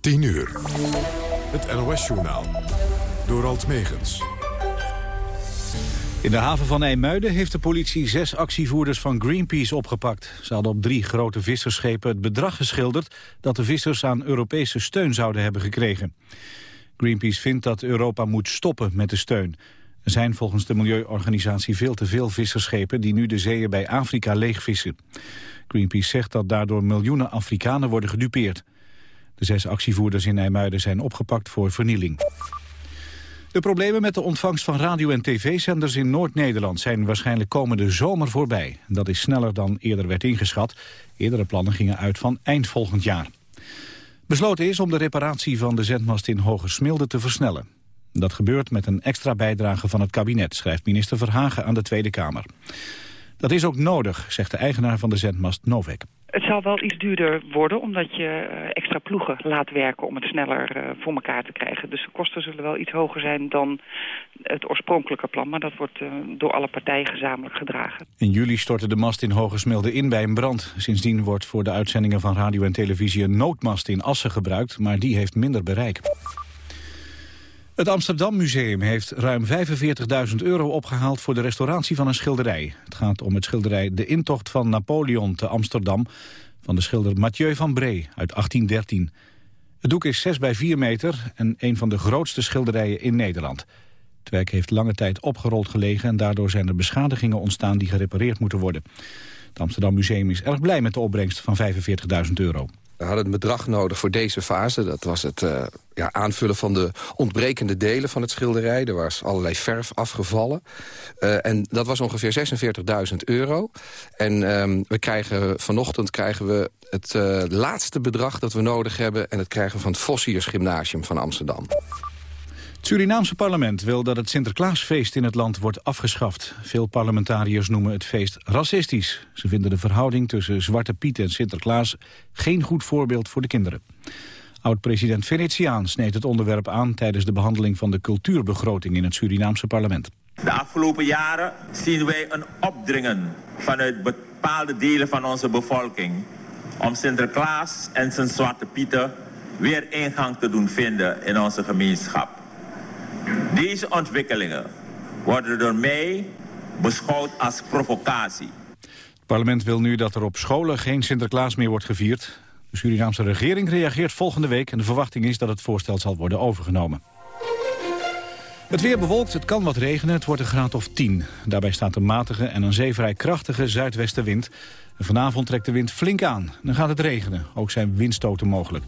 10 uur. Het NOS-journaal. Door Alt Megens. In de haven van IJmuiden heeft de politie zes actievoerders van Greenpeace opgepakt. Ze hadden op drie grote vissersschepen het bedrag geschilderd... dat de vissers aan Europese steun zouden hebben gekregen. Greenpeace vindt dat Europa moet stoppen met de steun. Er zijn volgens de milieuorganisatie veel te veel visserschepen... die nu de zeeën bij Afrika leegvissen. Greenpeace zegt dat daardoor miljoenen Afrikanen worden gedupeerd. Zes actievoerders in IJmuiden zijn opgepakt voor vernieling. De problemen met de ontvangst van radio- en tv-zenders in Noord-Nederland zijn waarschijnlijk komende zomer voorbij. Dat is sneller dan eerder werd ingeschat. Eerdere plannen gingen uit van eind volgend jaar. Besloten is om de reparatie van de zendmast in Hogesmilde te versnellen. Dat gebeurt met een extra bijdrage van het kabinet, schrijft minister Verhagen aan de Tweede Kamer. Dat is ook nodig, zegt de eigenaar van de zendmast Novek. Het zal wel iets duurder worden, omdat je eh, extra ploegen laat werken om het sneller uh, voor elkaar te krijgen. Dus de kosten zullen wel iets hoger zijn dan het oorspronkelijke plan, maar dat wordt uh, door alle partijen gezamenlijk gedragen. In juli stortte de mast in Hogesmilde in bij een brand. Sindsdien wordt voor de uitzendingen van radio en televisie een noodmast in Assen gebruikt, maar die heeft minder bereik. Het Amsterdam Museum heeft ruim 45.000 euro opgehaald voor de restauratie van een schilderij. Het gaat om het schilderij De Intocht van Napoleon te Amsterdam van de schilder Mathieu van Bree uit 1813. Het doek is 6 bij 4 meter en een van de grootste schilderijen in Nederland. Het werk heeft lange tijd opgerold gelegen en daardoor zijn er beschadigingen ontstaan die gerepareerd moeten worden. Het Amsterdam Museum is erg blij met de opbrengst van 45.000 euro. We hadden een bedrag nodig voor deze fase. Dat was het uh, ja, aanvullen van de ontbrekende delen van het schilderij. Er was allerlei verf afgevallen. Uh, en dat was ongeveer 46.000 euro. En um, we krijgen, vanochtend krijgen we het uh, laatste bedrag dat we nodig hebben... en dat krijgen we van het Fossiers Gymnasium van Amsterdam. Het Surinaamse parlement wil dat het Sinterklaasfeest in het land wordt afgeschaft. Veel parlementariërs noemen het feest racistisch. Ze vinden de verhouding tussen Zwarte Piet en Sinterklaas geen goed voorbeeld voor de kinderen. Oud-president Venetiaan sneed het onderwerp aan tijdens de behandeling van de cultuurbegroting in het Surinaamse parlement. De afgelopen jaren zien wij een opdringen vanuit bepaalde delen van onze bevolking om Sinterklaas en zijn Zwarte Pieten weer ingang te doen vinden in onze gemeenschap. Deze ontwikkelingen worden door mij beschouwd als provocatie. Het parlement wil nu dat er op scholen geen Sinterklaas meer wordt gevierd. De Surinaamse regering reageert volgende week... en de verwachting is dat het voorstel zal worden overgenomen. Het weer bewolkt, het kan wat regenen, het wordt een graad of 10. Daarbij staat een matige en een zeevrij krachtige zuidwestenwind. En vanavond trekt de wind flink aan. Dan gaat het regenen, ook zijn windstoten mogelijk.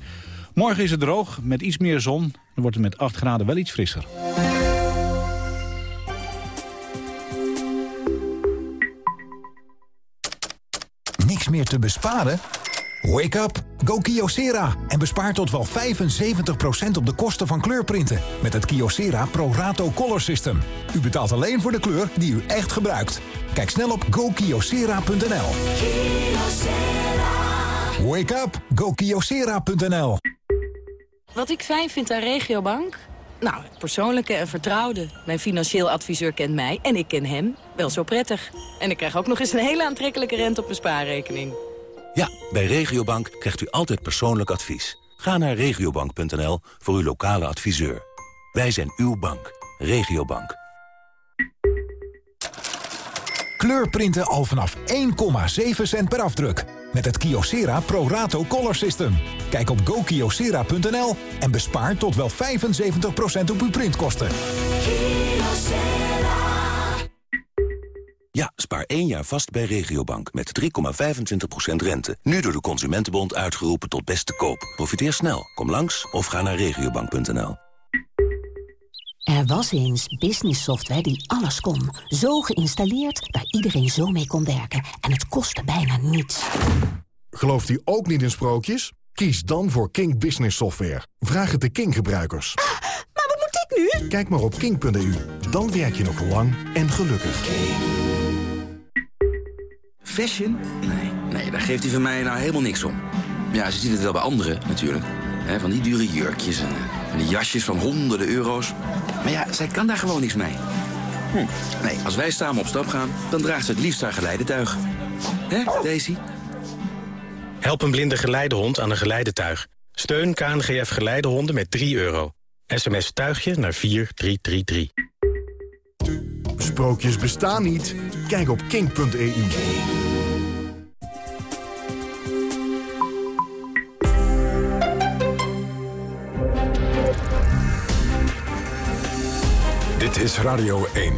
Morgen is het droog, met iets meer zon. Dan wordt het met 8 graden wel iets frisser. Niks meer te besparen? Wake up! Go Kyocera en bespaar tot wel 75% op de kosten van kleurprinten met het Kyocera Pro Rato Color System. U betaalt alleen voor de kleur die u echt gebruikt. Kijk snel op gokyocera.nl. Wake up! GoKiosera.nl Wat ik fijn vind aan Regiobank? Nou, het persoonlijke en vertrouwde. Mijn financieel adviseur kent mij en ik ken hem wel zo prettig. En ik krijg ook nog eens een hele aantrekkelijke rente op mijn spaarrekening. Ja, bij Regiobank krijgt u altijd persoonlijk advies. Ga naar regiobank.nl voor uw lokale adviseur. Wij zijn uw bank. Regiobank. Kleurprinten al vanaf 1,7 cent per afdruk. Met het Kyocera Pro Rato Color System. Kijk op gokyocera.nl en bespaar tot wel 75% op uw printkosten. Ja, spaar één jaar vast bij Regiobank met 3,25% rente. Nu door de Consumentenbond uitgeroepen tot beste koop. Profiteer snel. Kom langs of ga naar regiobank.nl. Er was eens business software die alles kon. Zo geïnstalleerd dat iedereen zo mee kon werken. En het kostte bijna niets. Gelooft u ook niet in sprookjes? Kies dan voor King Business Software. Vraag het de King-gebruikers. Ah, maar wat moet ik nu? Kijk maar op king.eu. Dan werk je nog lang en gelukkig. Fashion? Nee, nee, daar geeft hij van mij nou helemaal niks om. Ja, ze ziet het wel bij anderen natuurlijk. He, van die dure jurkjes en, en die jasjes van honderden euro's. Maar ja, zij kan daar gewoon niks mee. Hm. Nee, als wij samen op stap gaan, dan draagt ze het liefst haar geleidetuig. Hè, Daisy? Help een blinde geleidehond aan een geleidetuig. Steun KNGF Geleidehonden met 3 euro. SMS tuigje naar 4333. Sprookjes bestaan niet? Kijk op kink.eu. Dit is Radio 1.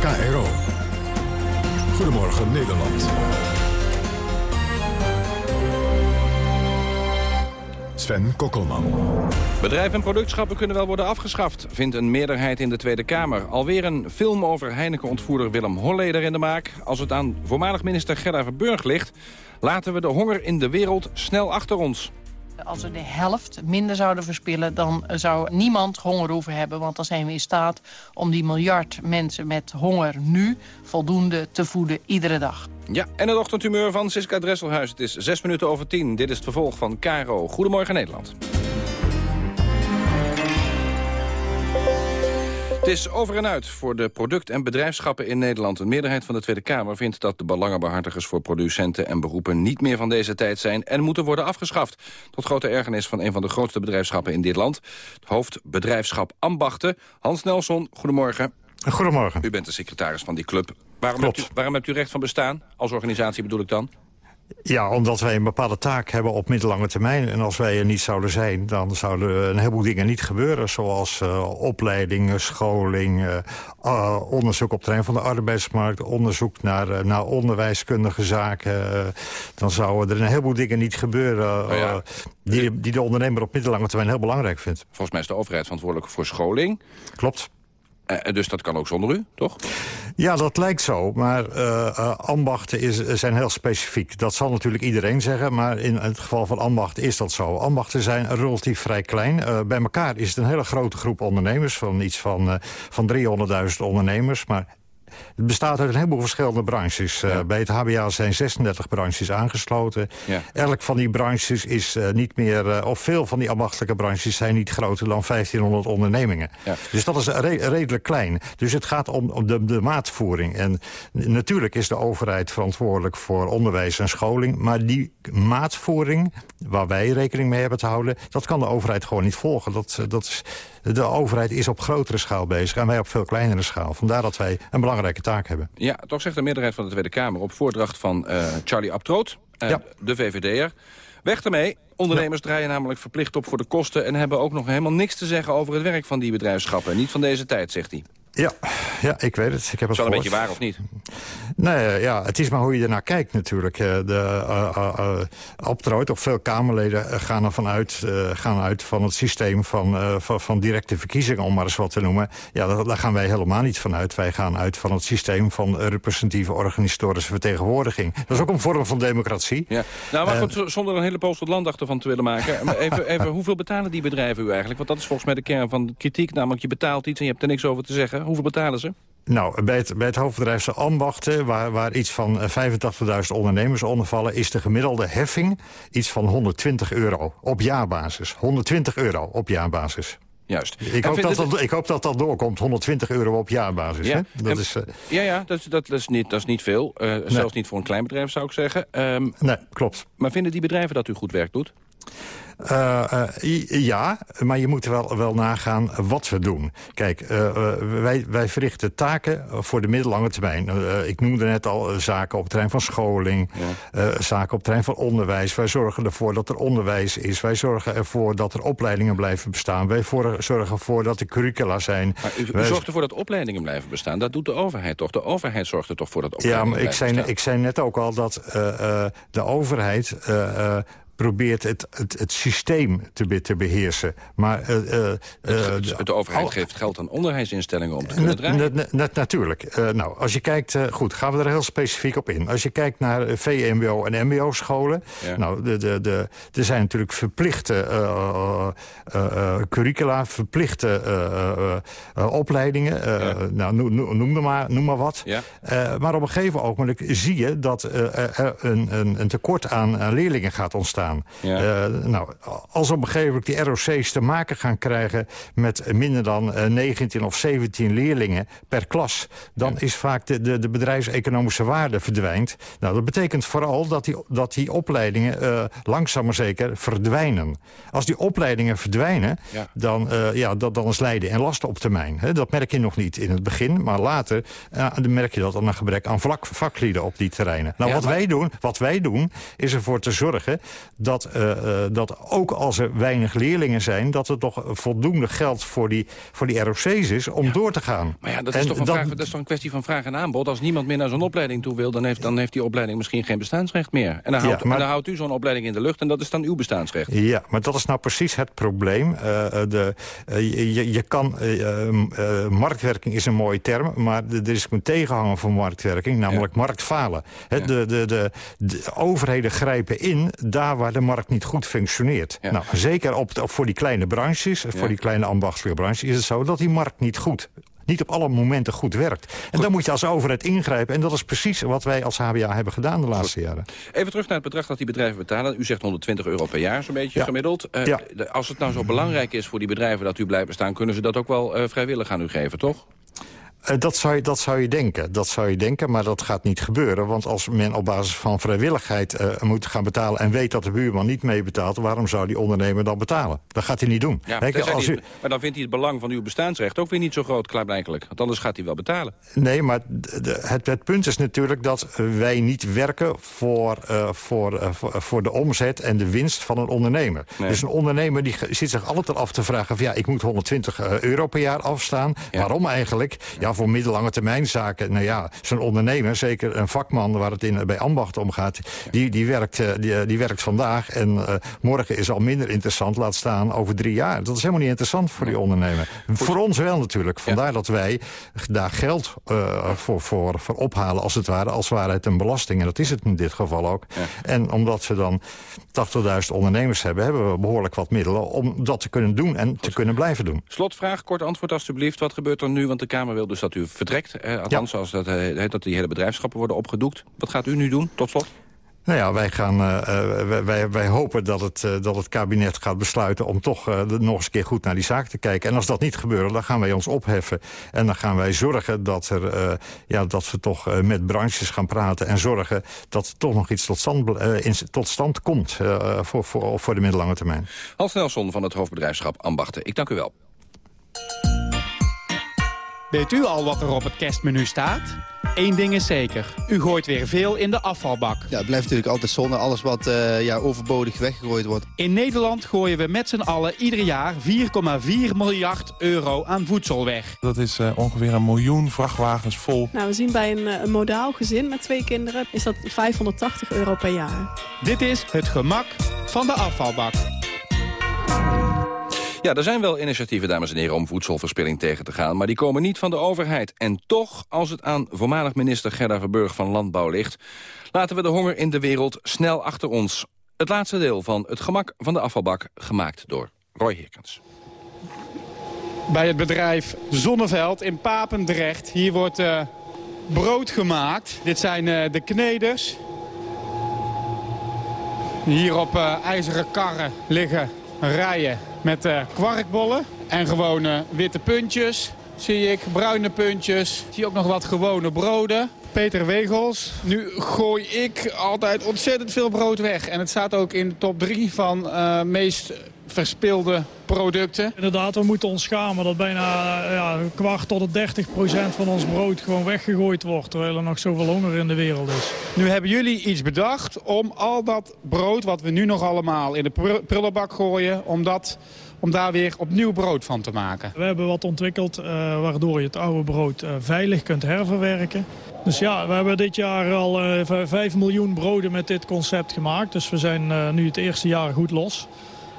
KRO. Goedemorgen Nederland. Sven Kokkelman. Bedrijf en productschappen kunnen wel worden afgeschaft, vindt een meerderheid in de Tweede Kamer. Alweer een film over Heineken-ontvoerder Willem Holleder in de maak. Als het aan voormalig minister Gerda Verburg ligt... laten we de honger in de wereld snel achter ons. Als we de helft minder zouden verspillen, dan zou niemand honger hoeven hebben. Want dan zijn we in staat om die miljard mensen met honger nu voldoende te voeden iedere dag. Ja, en het ochtendhumeur van Siska Dresselhuis. Het is zes minuten over tien. Dit is het vervolg van Caro. Goedemorgen Nederland. Het is over en uit voor de product- en bedrijfschappen in Nederland. Een meerderheid van de Tweede Kamer vindt dat de belangenbehartigers voor producenten en beroepen niet meer van deze tijd zijn en moeten worden afgeschaft. Tot grote ergernis van een van de grootste bedrijfschappen in dit land. Het hoofdbedrijfschap Ambachten. Hans Nelson, goedemorgen. Goedemorgen. U bent de secretaris van die club. Waarom, hebt u, waarom hebt u recht van bestaan? Als organisatie bedoel ik dan? Ja, omdat wij een bepaalde taak hebben op middellange termijn. En als wij er niet zouden zijn, dan zouden een heleboel dingen niet gebeuren. Zoals uh, opleiding, scholing, uh, uh, onderzoek op het terrein van de arbeidsmarkt... onderzoek naar, naar onderwijskundige zaken. dan zouden er een heleboel dingen niet gebeuren... Oh ja. die, die de ondernemer op middellange termijn heel belangrijk vindt. Volgens mij is de overheid verantwoordelijk voor scholing. Klopt. Uh, dus dat kan ook zonder u, toch? Ja, dat lijkt zo. Maar uh, ambachten is, zijn heel specifiek. Dat zal natuurlijk iedereen zeggen. Maar in het geval van ambachten is dat zo. Ambachten zijn relatief vrij klein. bij elkaar is het een hele grote groep ondernemers. Van iets van, van 300.000 ondernemers. Maar het bestaat uit een heleboel verschillende branches. Ja. Uh, bij het HBA zijn 36 branches aangesloten. Ja. Elk van die branches is uh, niet meer... Uh, of veel van die ambachtelijke branches zijn niet groter dan 1500 ondernemingen. Ja. Dus dat is re redelijk klein. Dus het gaat om, om de, de, maatvoering. En natuurlijk is de overheid verantwoordelijk voor onderwijs en scholing. Maar die maatvoering, waar wij rekening mee hebben te houden... dat kan de overheid gewoon niet volgen. Dat, dat is, de overheid is op grotere schaal bezig en wij op veel kleinere schaal. Vandaar dat wij een belangrijke taak hebben. Ja, toch zegt de meerderheid van de Tweede Kamer op voordracht van uh, Charlie Abtroot, uh, ja. de VVD'er. Weg ermee. Ondernemers draaien namelijk verplicht op voor de kosten... en hebben ook nog helemaal niks te zeggen over het werk van die bedrijfschappen. Niet van deze tijd, zegt hij. Ja, ja, ik weet het. Ik heb het is wel een beetje waar of niet? Nee, ja, het is maar hoe je ernaar kijkt natuurlijk. De uh, uh, of veel Kamerleden gaan ervan uit, uh, gaan uit van het systeem van, van, van, directe verkiezingen, om maar eens wat te noemen. Ja, daar, daar, gaan wij helemaal niet van uit. Wij gaan uit van het systeem van representatieve organisatorische vertegenwoordiging. Dat is ook een vorm van democratie. Ja. Nou, maar goed, zonder een hele poos tot land achtervan te willen maken. Even, even, hoeveel betalen die bedrijven u eigenlijk? Want dat is volgens mij de kern van de kritiek. Namelijk, je betaalt iets en je hebt er niks over te zeggen. Hoeveel betalen ze? Nou, bij het, bij het hoofdbedrijf zijn ambachten, waar, waar iets van 85.000 ondernemers onder vallen... is de gemiddelde heffing iets van 120 euro op jaarbasis. 120 euro op jaarbasis. Juist. Ik hoop, dat dat, ik hoop dat dat doorkomt, 120 euro op jaarbasis. Ja, hè? Dat en, is, uh, ja, ja dat, dat, dat, is niet, dat is niet veel. Uh, nee. Zelfs niet voor een klein bedrijf, zou ik zeggen. Um, nee, klopt. Maar vinden die bedrijven dat u goed werk doet? Uh, uh, ja, maar je moet wel, wel nagaan wat we doen. Kijk, uh, wij, wij verrichten taken voor de middellange termijn. ik noemde net al zaken op het terrein van scholing, ja. zaken op het terrein van onderwijs. Wij zorgen ervoor dat er onderwijs is. Wij zorgen ervoor dat er opleidingen blijven bestaan. Wij voor, zorgen ervoor dat er curricula zijn. Maar u, u wij... zorgt ervoor dat opleidingen blijven bestaan. Dat doet de overheid toch? De overheid zorgt er toch voor dat opleidingen Ja, maar ik zei, bestaan? ik zei net ook al dat de overheid probeert het, het, het systeem te, te beheersen. Maar, uh, uh, de, de overheid geeft geld aan onderwijsinstellingen om te kunnen draaien. Natuurlijk. Uh, nou, als je kijkt, goed, gaan we er heel specifiek op in. Als je kijkt naar VMBO en MBO-scholen... Ja. Nou, de, de, de, er zijn natuurlijk verplichte curricula, verplichte opleidingen. Ja. Nou, noem, noem, maar, noem maar wat. Ja. maar op een gegeven ogenblik zie je dat er een, een, een tekort aan, aan leerlingen gaat ontstaan gedaan. nou, als op een gegeven moment die ROC's te maken gaan krijgen... met minder dan 19 of 17 leerlingen per klas... dan is vaak de, de, de bedrijfseconomische waarde verdwijnt. Nou, dat betekent vooral dat die, dat die opleidingen uh, langzaam maar zeker verdwijnen. Als die opleidingen verdwijnen, dan, ja, dat, dan is lijden en lasten op termijn. Dat merk je nog niet in het begin, maar later dan merk je dat aan een gebrek aan vlak, vaklieden op die terreinen. Nou, wat, wij doen, wat wij doen, is ervoor te zorgen dat, dat ook als er weinig leerlingen zijn... dat er toch voldoende geld voor die, voor die ROC's is om door te gaan. Maar ja, dat is, toch een, vraag, dat is toch een kwestie van vraag en aanbod. Als niemand meer naar zo'n opleiding toe wil... Dan heeft, dan heeft die opleiding misschien geen bestaansrecht meer. En dan houdt, dan houdt u zo'n opleiding in de lucht en dat is dan uw bestaansrecht. Ja, maar dat is nou precies het probleem. Uh, de, uh, je, je kan, uh, marktwerking is een mooie term, maar er is een tegenhanger van marktwerking, namelijk ja. marktfalen. De, de, de, de, overheden grijpen in daar waar de markt niet goed functioneert. Ja. Nou, zeker op, voor die kleine branches, voor die kleine ambachtelijke branches, is het zo dat die markt niet goed niet op alle momenten goed werkt. En dan moet je als overheid ingrijpen. En dat is precies wat wij als HBA hebben gedaan de laatste jaren. Even terug naar het bedrag dat die bedrijven betalen. U zegt 120 euro per jaar zo'n beetje gemiddeld. Uh, ja. Als het nou zo belangrijk is voor die bedrijven dat u blijft bestaan... kunnen ze dat ook wel uh, vrijwillig aan u geven, toch? Uh, dat, zou je, dat zou je denken. Dat zou je denken, maar dat gaat niet gebeuren. Want als men op basis van vrijwilligheid uh, moet gaan betalen... en weet dat de buurman niet meebetaalt... waarom zou die ondernemer dan betalen? Dat gaat hij niet doen. Ja, als u... Maar dan vindt hij het belang van uw bestaansrecht ook weer niet zo groot, klaarblijkelijk. Want anders gaat hij wel betalen. Nee, maar de, het, het, punt is natuurlijk dat wij niet werken... voor, uh, voor, voor, voor, de omzet en de winst van een ondernemer. Nee. Dus een ondernemer die zit zich altijd af te vragen... Van, ja, ik moet 120 euro per jaar afstaan. Ja. Waarom eigenlijk? Ja, voor middellange termijn zaken. Nou ja, zo'n ondernemer, zeker een vakman waar het in, bij ambacht om gaat... die, die, werkt, die, die werkt vandaag en uh, morgen is al minder interessant, laat staan over drie jaar. Dat is helemaal niet interessant voor die ondernemer. Voor ons wel natuurlijk. Vandaar dat wij daar geld uh, voor, voor, voor ophalen, als het ware, als ware het een belasting. En dat is het in dit geval ook. En omdat we dan 80.000 ondernemers hebben, hebben we behoorlijk wat middelen om dat te kunnen doen en Goed. te kunnen blijven doen. Slotvraag, kort antwoord alstublieft. Wat gebeurt er nu? Want de Kamer wil dus dat u vertrekt. Eh, althans, ja. als dat, eh, dat die hele bedrijfschappen worden opgedoekt. Wat gaat u nu doen, tot slot? Nou ja, wij, gaan, uh, wij, wij hopen dat het, uh, dat het kabinet gaat besluiten... om toch uh, nog eens een keer goed naar die zaak te kijken. En als dat niet gebeurt, dan gaan wij ons opheffen. En dan gaan wij zorgen dat, er, ja, dat we toch met branches gaan praten... en zorgen dat er toch nog iets tot stand, in, tot stand komt voor, voor, voor de middellange termijn. Hans Nelson van het hoofdbedrijfschap Ambachten. Ik dank u wel. Weet u al wat er op het kerstmenu staat? Eén ding is zeker, u gooit weer veel in de afvalbak. Ja, het blijft natuurlijk altijd zonde, alles wat uh, ja, overbodig weggegooid wordt. In Nederland gooien we met z'n allen ieder jaar 4,4 miljard euro aan voedsel weg. Dat is uh, ongeveer een miljoen vrachtwagens vol. Nou, we zien bij een, een modaal gezin met twee kinderen is dat 580 euro per jaar. Dit is het gemak van de afvalbak. Ja, er zijn wel initiatieven, dames en heren, om voedselverspilling tegen te gaan. Maar die komen niet van de overheid. En toch, als het aan voormalig minister Gerda Verburg van Landbouw ligt... laten we de honger in de wereld snel achter ons. Het laatste deel van Het Gemak van de Afvalbak, gemaakt door Roy Hirkens. Bij het bedrijf Zonneveld in Papendrecht. Hier wordt uh, brood gemaakt. Dit zijn uh, de kneders. Hier op uh, ijzeren karren liggen rijen met uh, kwarkbollen en gewone witte puntjes. Zie ik bruine puntjes. Zie ook nog wat gewone broden. Peter Wegels. Nu gooi ik altijd ontzettend veel brood weg. En het staat ook in de top 3 van uh, meest verspilde producten. Inderdaad, we moeten ons schamen dat bijna ja, een kwart tot 30 procent van ons brood gewoon weggegooid wordt. Terwijl er nog zoveel honger in de wereld is. Nu hebben jullie iets bedacht om al dat brood wat we nu nog allemaal in de prullenbak gooien... om, dat, om daar weer opnieuw brood van te maken. We hebben wat ontwikkeld uh, waardoor je het oude brood uh, veilig kunt herverwerken. Dus ja, we hebben dit jaar al uh, 5 miljoen broden met dit concept gemaakt. Dus we zijn nu het eerste jaar goed los.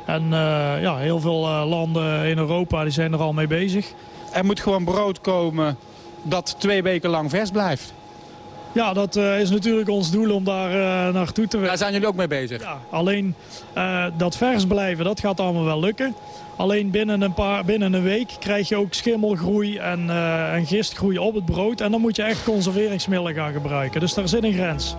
En uh, ja, heel veel uh, landen in Europa die zijn er al mee bezig. Er moet gewoon brood komen dat twee weken lang vers blijft. Ja, dat uh, is natuurlijk ons doel om daar naartoe te werken. Daar zijn jullie ook mee bezig? Ja, alleen dat vers blijven, dat gaat allemaal wel lukken. Alleen binnen een, paar, binnen een week krijg je ook schimmelgroei en, en gistgroei op het brood. En dan moet je echt conserveringsmiddelen gaan gebruiken. Dus daar zit een grens.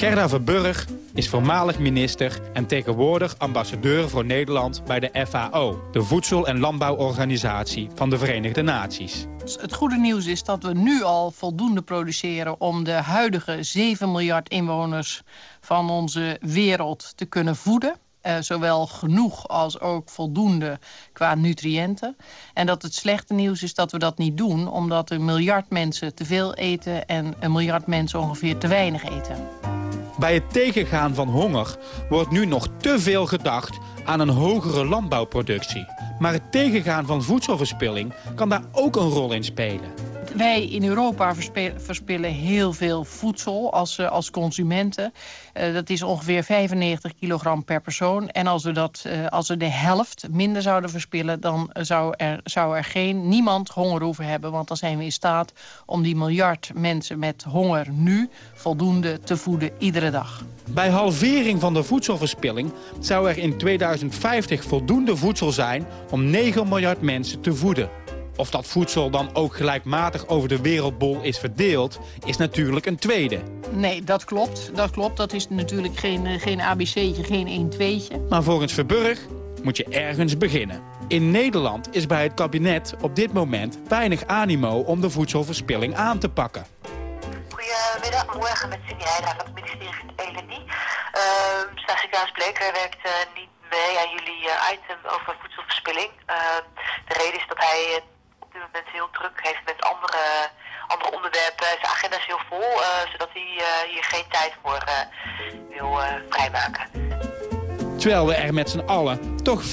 Gerda Verburg is voormalig minister en tegenwoordig ambassadeur voor Nederland bij de FAO, de Voedsel- en Landbouworganisatie van de Verenigde Naties. Het goede nieuws is dat we nu al voldoende produceren om de huidige 7 miljard inwoners van onze wereld te kunnen voeden. Uh, zowel genoeg als ook voldoende qua nutriënten. En dat het slechte nieuws is dat we dat niet doen... omdat een miljard mensen te veel eten en een miljard mensen ongeveer te weinig eten. Bij het tegengaan van honger wordt nu nog te veel gedacht aan een hogere landbouwproductie. Maar het tegengaan van voedselverspilling kan daar ook een rol in spelen. Wij in Europa verspillen heel veel voedsel als, uh, als consumenten. Uh, dat is ongeveer 95 kilogram per persoon. En als we, dat, uh, als we de helft minder zouden verspillen... dan zou er, zou er geen, niemand honger hoeven hebben. Want dan zijn we in staat om die miljard mensen met honger nu... voldoende te voeden iedere dag. Bij halvering van de voedselverspilling zou er in 2050 voldoende voedsel zijn... om 9 miljard mensen te voeden. Of dat voedsel dan ook gelijkmatig over de wereldbol is verdeeld, is natuurlijk een tweede. Nee, dat klopt. Dat klopt. Dat is natuurlijk geen, eh, geen ABC'tje, geen 1-2'tje. Maar volgens Verburg moet je ergens beginnen. In Nederland is bij het kabinet op dit moment weinig animo om de voedselverspilling aan te pakken. Goedemiddag, morgen met Cindy Heijda van het ministerie van Economie. Uh, staatssecretaris Bleker werkt uh, niet mee aan jullie uh, item over voedselverspilling. de reden is dat hij moment heel druk heeft met andere, andere onderwerpen. Zijn agenda is heel vol, uh, zodat hij uh, hier geen tijd voor uh, wil vrijmaken. Terwijl we er met z'n allen toch 4,4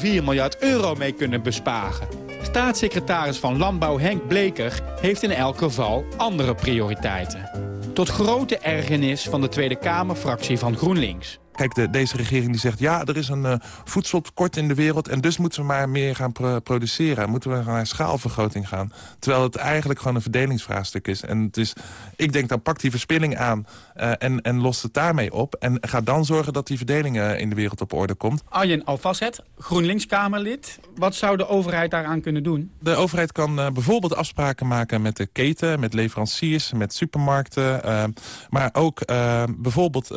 miljard euro mee kunnen besparen. Staatssecretaris van Landbouw Henk Bleker heeft in elk geval andere prioriteiten. Tot grote ergernis van de Tweede Kamerfractie van GroenLinks. Kijk, de, deze regering die zegt... ja, er is een uh, voedseltekort in de wereld... en dus moeten we maar meer gaan pro produceren. Moeten we naar schaalvergroting gaan. Terwijl het eigenlijk gewoon een verdelingsvraagstuk is. En het is, ik denk, dan pak die verspilling aan... Uh, en, en lost het daarmee op. En ga dan zorgen dat die verdeling uh, in de wereld op orde komt. Arjen Alfasset, GroenLinks-Kamerlid. Wat zou de overheid daaraan kunnen doen? De overheid kan bijvoorbeeld afspraken maken met de keten... met leveranciers, met supermarkten. maar ook bijvoorbeeld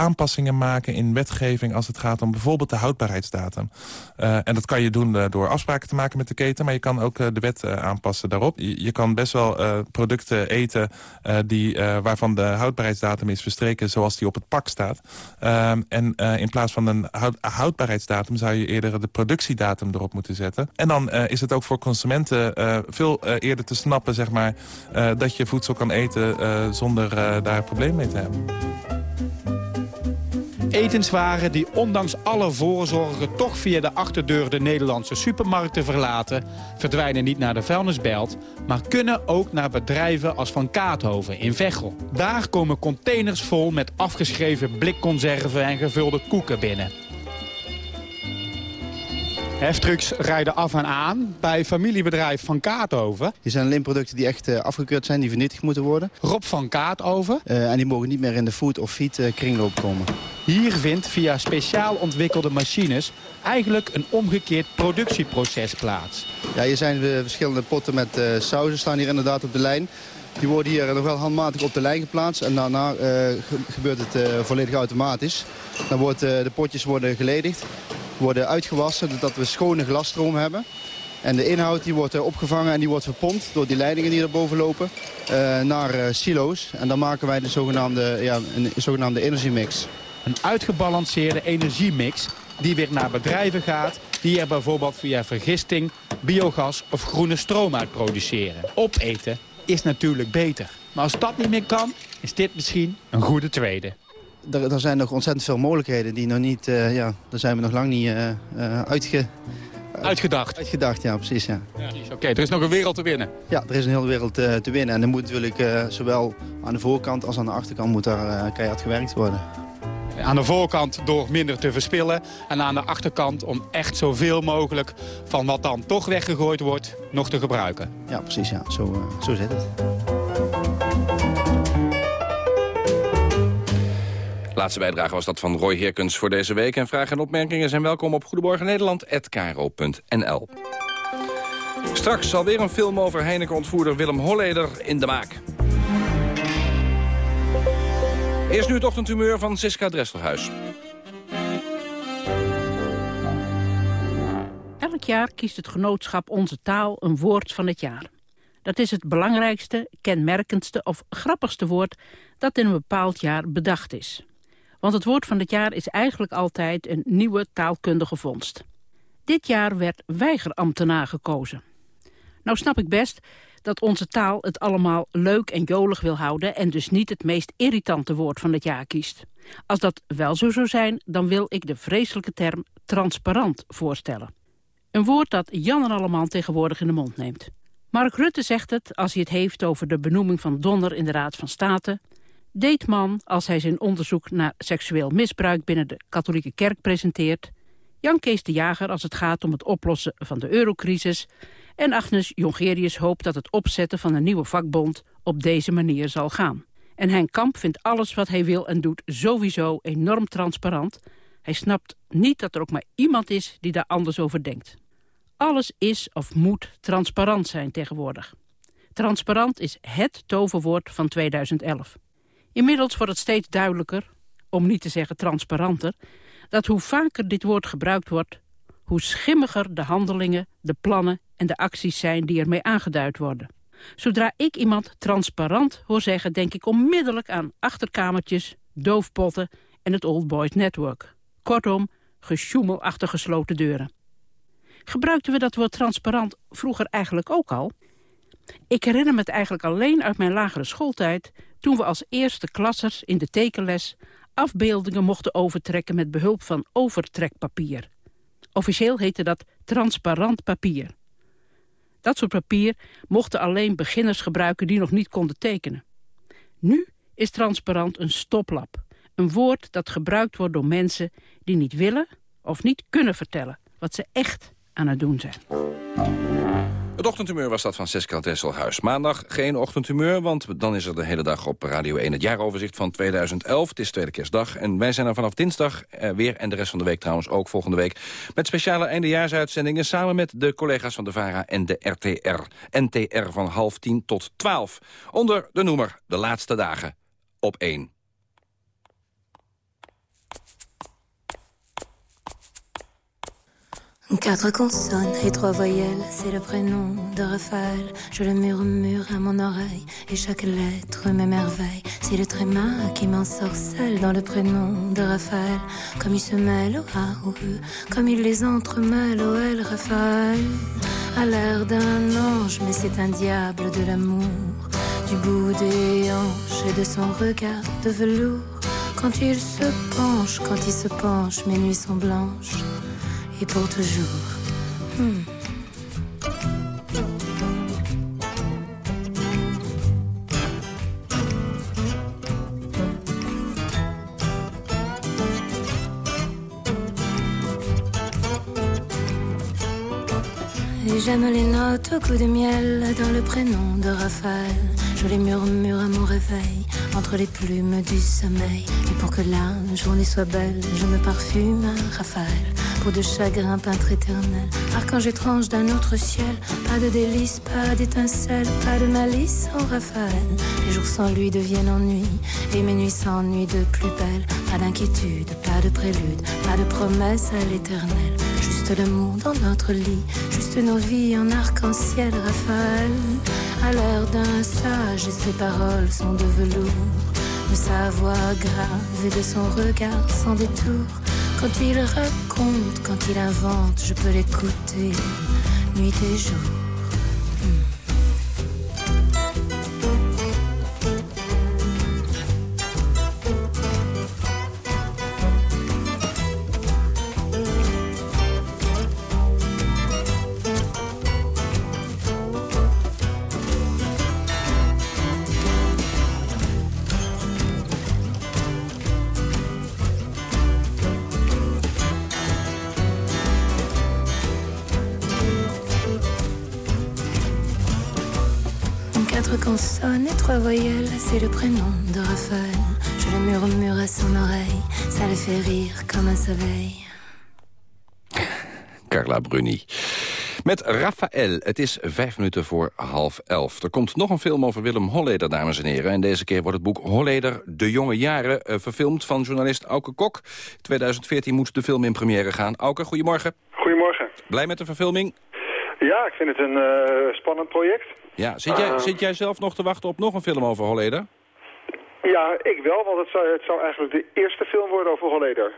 aanpassingen maken in wetgeving als het gaat om bijvoorbeeld de houdbaarheidsdatum. Uh, en dat kan je doen uh, door afspraken te maken met de keten, maar je kan ook uh, de wet aanpassen daarop. Je, kan best wel producten eten die, waarvan de houdbaarheidsdatum is verstreken zoals die op het pak staat. En in plaats van een houd houdbaarheidsdatum zou je eerder de productiedatum erop moeten zetten. En dan is het ook voor consumenten veel eerder te snappen zeg maar, dat je voedsel kan eten zonder daar probleem mee te hebben. Etenswaren die ondanks alle voorzorgen toch via de achterdeur de Nederlandse supermarkten verlaten... verdwijnen niet naar de vuilnisbelt, maar kunnen ook naar bedrijven als Van Kaathoven in Veghel. Daar komen containers vol met afgeschreven blikconserven en gevulde koeken binnen. Heftrucks rijden af en aan bij familiebedrijf Van Kaathoven. Dit zijn alleen producten die echt uh, afgekeurd zijn, die vernietigd moeten worden. Rob van Kaathoven. Uh, en die mogen niet meer in de food of feed uh, kringloop komen. Hier vindt via speciaal ontwikkelde machines eigenlijk een omgekeerd productieproces plaats. Ja, hier zijn we verschillende potten met uh, sauzen staan hier inderdaad op de lijn. Die worden hier nog wel handmatig op de lijn geplaatst en daarna uh, gebeurt het uh, volledig automatisch. Dan worden de potjes worden geledigd, worden uitgewassen, zodat we schone glasstroom hebben. En de inhoud die wordt opgevangen en die wordt verpompt door die leidingen die erboven lopen naar silo's. En dan maken wij de zogenaamde, ja, een zogenaamde energiemix. Een uitgebalanceerde energiemix die weer naar bedrijven gaat... die er bijvoorbeeld via vergisting, biogas of groene stroom uit produceren. Opeten is natuurlijk beter. Maar als dat niet meer kan, is dit misschien een goede tweede. Er, er zijn nog ontzettend veel mogelijkheden die nog niet... Uh, ja, daar zijn we nog lang niet uh, uh, uitge... Uitgedacht. Uitgedacht, ja, precies, ja. ja Oké, okay, er is nog een wereld te winnen. Ja, er is een hele wereld uh, te winnen. En er moet natuurlijk uh, zowel aan de voorkant als aan de achterkant moet daar uh, keihard gewerkt worden. Aan de voorkant door minder te verspillen. En aan de achterkant om echt zoveel mogelijk van wat dan toch weggegooid wordt, nog te gebruiken. Ja, precies. Ja. Zo, uh, zo zit het. Laatste bijdrage was dat van Roy Heerkens voor deze week. En vragen en opmerkingen zijn welkom op goedemorgennederland.kro.nl. Straks alweer een film over Heineken-ontvoerder Willem Holleder in de maak. Eerst nu het ochtendhumeur van Siska Dresselhuis. Elk jaar kiest het genootschap Onze Taal een woord van het jaar. Dat is het belangrijkste, kenmerkendste of grappigste woord dat in een bepaald jaar bedacht is. Want het woord van het jaar is eigenlijk altijd een nieuwe taalkundige vondst. Dit jaar werd weigerambtenaar gekozen. Nou snap ik best dat onze taal het allemaal leuk en jolig wil houden... en dus niet het meest irritante woord van het jaar kiest. Als dat wel zo zou zijn, dan wil ik de vreselijke term transparant voorstellen. Een woord dat Jan en allemaal tegenwoordig in de mond neemt. Mark Rutte zegt het als hij het heeft over de benoeming van Donner in de Raad van State... Deetman als hij zijn onderzoek naar seksueel misbruik binnen de katholieke kerk presenteert... Jan Kees de Jager als het gaat om het oplossen van de eurocrisis... en Agnes Jongerius hoopt dat het opzetten van een nieuwe vakbond op deze manier zal gaan. En Henk Kamp vindt alles wat hij wil en doet sowieso enorm transparant. Hij snapt niet dat er ook maar iemand is die daar anders over denkt. Alles is of moet transparant zijn tegenwoordig. Transparant is het toverwoord van 2011. Inmiddels wordt het steeds duidelijker, om niet te zeggen transparanter... dat hoe vaker dit woord gebruikt wordt... hoe schimmiger de handelingen, de plannen en de acties zijn die ermee aangeduid worden. Zodra ik iemand transparant hoor zeggen... denk ik onmiddellijk aan achterkamertjes, doofpotten en het Old Boys Network. Kortom, gesjoemel achter gesloten deuren. Gebruikten we dat woord transparant vroeger eigenlijk ook al? Ik herinner me het eigenlijk alleen uit mijn lagere schooltijd... toen we als eerste klassers in de tekenles afbeeldingen mochten overtrekken met behulp van overtrekpapier. Officieel heette dat transparant papier. Dat soort papier mochten alleen beginners gebruiken die nog niet konden tekenen. Nu is transparant een stoplap. Een woord dat gebruikt wordt door mensen die niet willen of niet kunnen vertellen wat ze echt aan het doen zijn. Het ochtendhumeur was dat van Seska Desselhuis. Maandag geen ochtendhumeur, want dan is er de hele dag op Radio 1 het jaaroverzicht van 2011. Het is tweede kerstdag en wij zijn er vanaf dinsdag eh, weer en de rest van de week trouwens ook volgende week. Met speciale eindejaarsuitzendingen samen met de collega's van de VARA en de RTR. NTR van half tien tot twaalf. Onder de noemer De Laatste Dagen op 1. Quatre consonnes et trois voyelles, c'est le prénom de Raphaël. Je le murmure à mon oreille et chaque lettre m'émerveille. C'est le tréma qui m'ensorcelle dans le prénom de Raphaël. Comme il se mêle au A, E, comme il les entremêle au L, Raphaël. A l'air d'un ange, mais c'est un diable de l'amour. Du bout des hanches et de son regard de velours. Quand il se penche, quand il se penche, mes nuits sont blanches et pour toujours. Hmm. Et j'aime les notes au coup de miel dans le prénom de Raphaël. Je les murmure à mon réveil entre les plumes du sommeil. Et pour que la journée soit belle, je me parfume à Raphaël. Peau de chagrin, peintre éternel, archange étrange d'un autre ciel. Pas de délices, pas d'étincelles, pas de malice en Raphaël. Les jours sans lui deviennent ennui, et mes nuits s'ennuient de plus belle. Pas d'inquiétude, pas de prélude, pas de promesse à l'éternel. Juste l'amour dans notre lit, juste nos vies en arc-en-ciel, Raphaël. À l'air d'un sage et ses paroles sont de velours. De sa voix grave et de son regard sans détour. Quand il raconte, quand il invente, je peux l'écouter nuit et jour. Quatre consonnes et trois voyelles, c'est le prénom de Raphaël. Je le murmure à son oreille, ça le fait rire comme un soleil. Carla Bruni. Met Raphaël. Het is vijf minuten voor half elf. Er komt nog een film over Willem Holleder, dames en heren. En deze keer wordt het boek Holleder De Jonge Jaren... Uh, verfilmd van journalist Auke Kok. 2014 moet de film in première gaan. Auke, goedemorgen. Goedemorgen. Blij met de verfilming? Ja, ik vind het een uh, spannend project. Ja, zit jij, Uh, zit jij zelf nog te wachten op nog een film over Holleder? Ja, ik wel, want het zou, het zou eigenlijk de eerste film worden over Holleder.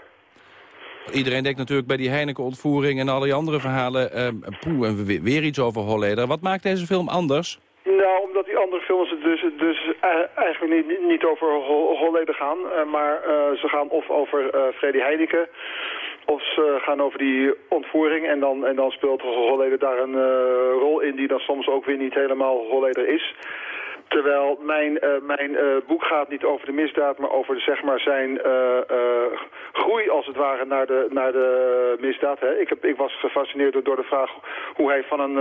Iedereen denkt natuurlijk bij die Heineken-ontvoering en al die andere verhalen... Uh, poeh, en weer, weer iets over Holleder. Wat maakt deze film anders? Nou, omdat die andere films het dus, dus eigenlijk niet, niet over Ho Holleder gaan. Uh, maar uh, ze gaan of over uh, Freddy Heineken... of ze gaan over die ontvoering. En dan, en dan speelt Holleder daar een rol in die dan soms ook weer niet helemaal Holleder is... Terwijl mijn, uh, mijn uh, boek gaat niet over de misdaad, maar over zeg maar, zijn uh, groei als het ware naar de, naar de misdaad. Hè. Ik, heb, ik was gefascineerd door, door de vraag hoe hij van een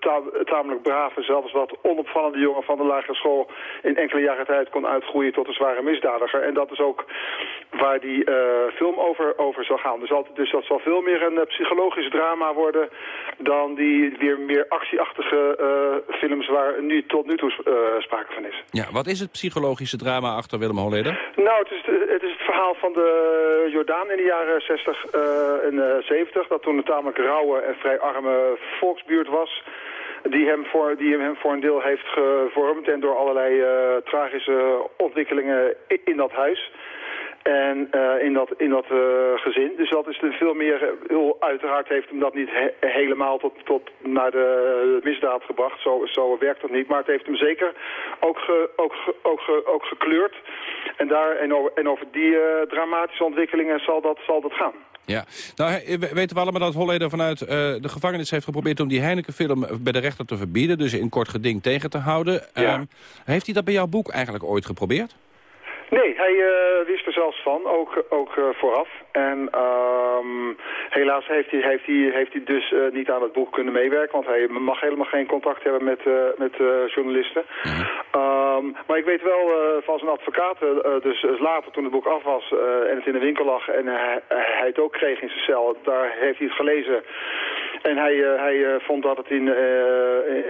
ta tamelijk brave, zelfs wat onopvallende jongen van de lagere school in enkele jaren tijd kon uitgroeien tot een zware misdadiger. En dat is ook waar die film over, over zal gaan. Dus, dat, dus dat zal veel meer een psychologisch drama worden dan die weer meer actieachtige films waar nu tot nu toe sprake van is. Ja, wat is het psychologische drama achter Willem Holleder? Nou, het is, het is het verhaal van de Jordaan in de jaren 60 uh, en uh, 70... dat toen een tamelijk rauwe en vrij arme volksbuurt was... die hem voor, die hem voor een deel heeft gevormd... en door allerlei uh, tragische ontwikkelingen in, in dat huis... En uh, in dat, in dat uh, gezin. Dus dat is er veel meer... Heel, uiteraard heeft hem dat niet he helemaal tot, tot naar de misdaad gebracht. Zo, zo werkt dat niet. Maar het heeft hem zeker ook, ge, ook, ge, ook, ge, ook gekleurd. En, daar, en, over, en over die uh, dramatische ontwikkelingen zal dat, zal dat gaan. Ja, nou weten we allemaal dat Holleder vanuit uh, de gevangenis heeft geprobeerd om die Heineken-film bij de rechter te verbieden. Dus in kort geding tegen te houden. Ja. Um, heeft hij dat bij jouw boek eigenlijk ooit geprobeerd? Nee, hij uh, wist er zelfs van, ook, ook uh, vooraf. En um, helaas heeft hij, heeft, hij, heeft hij dus uh, niet aan het boek kunnen meewerken, want hij mag helemaal geen contact hebben met, met journalisten. Um, maar ik weet wel van zijn advocaat, dus later toen het boek af was en het in de winkel lag en hij, hij het ook kreeg in zijn cel, daar heeft hij het gelezen. En hij, hij vond dat het in,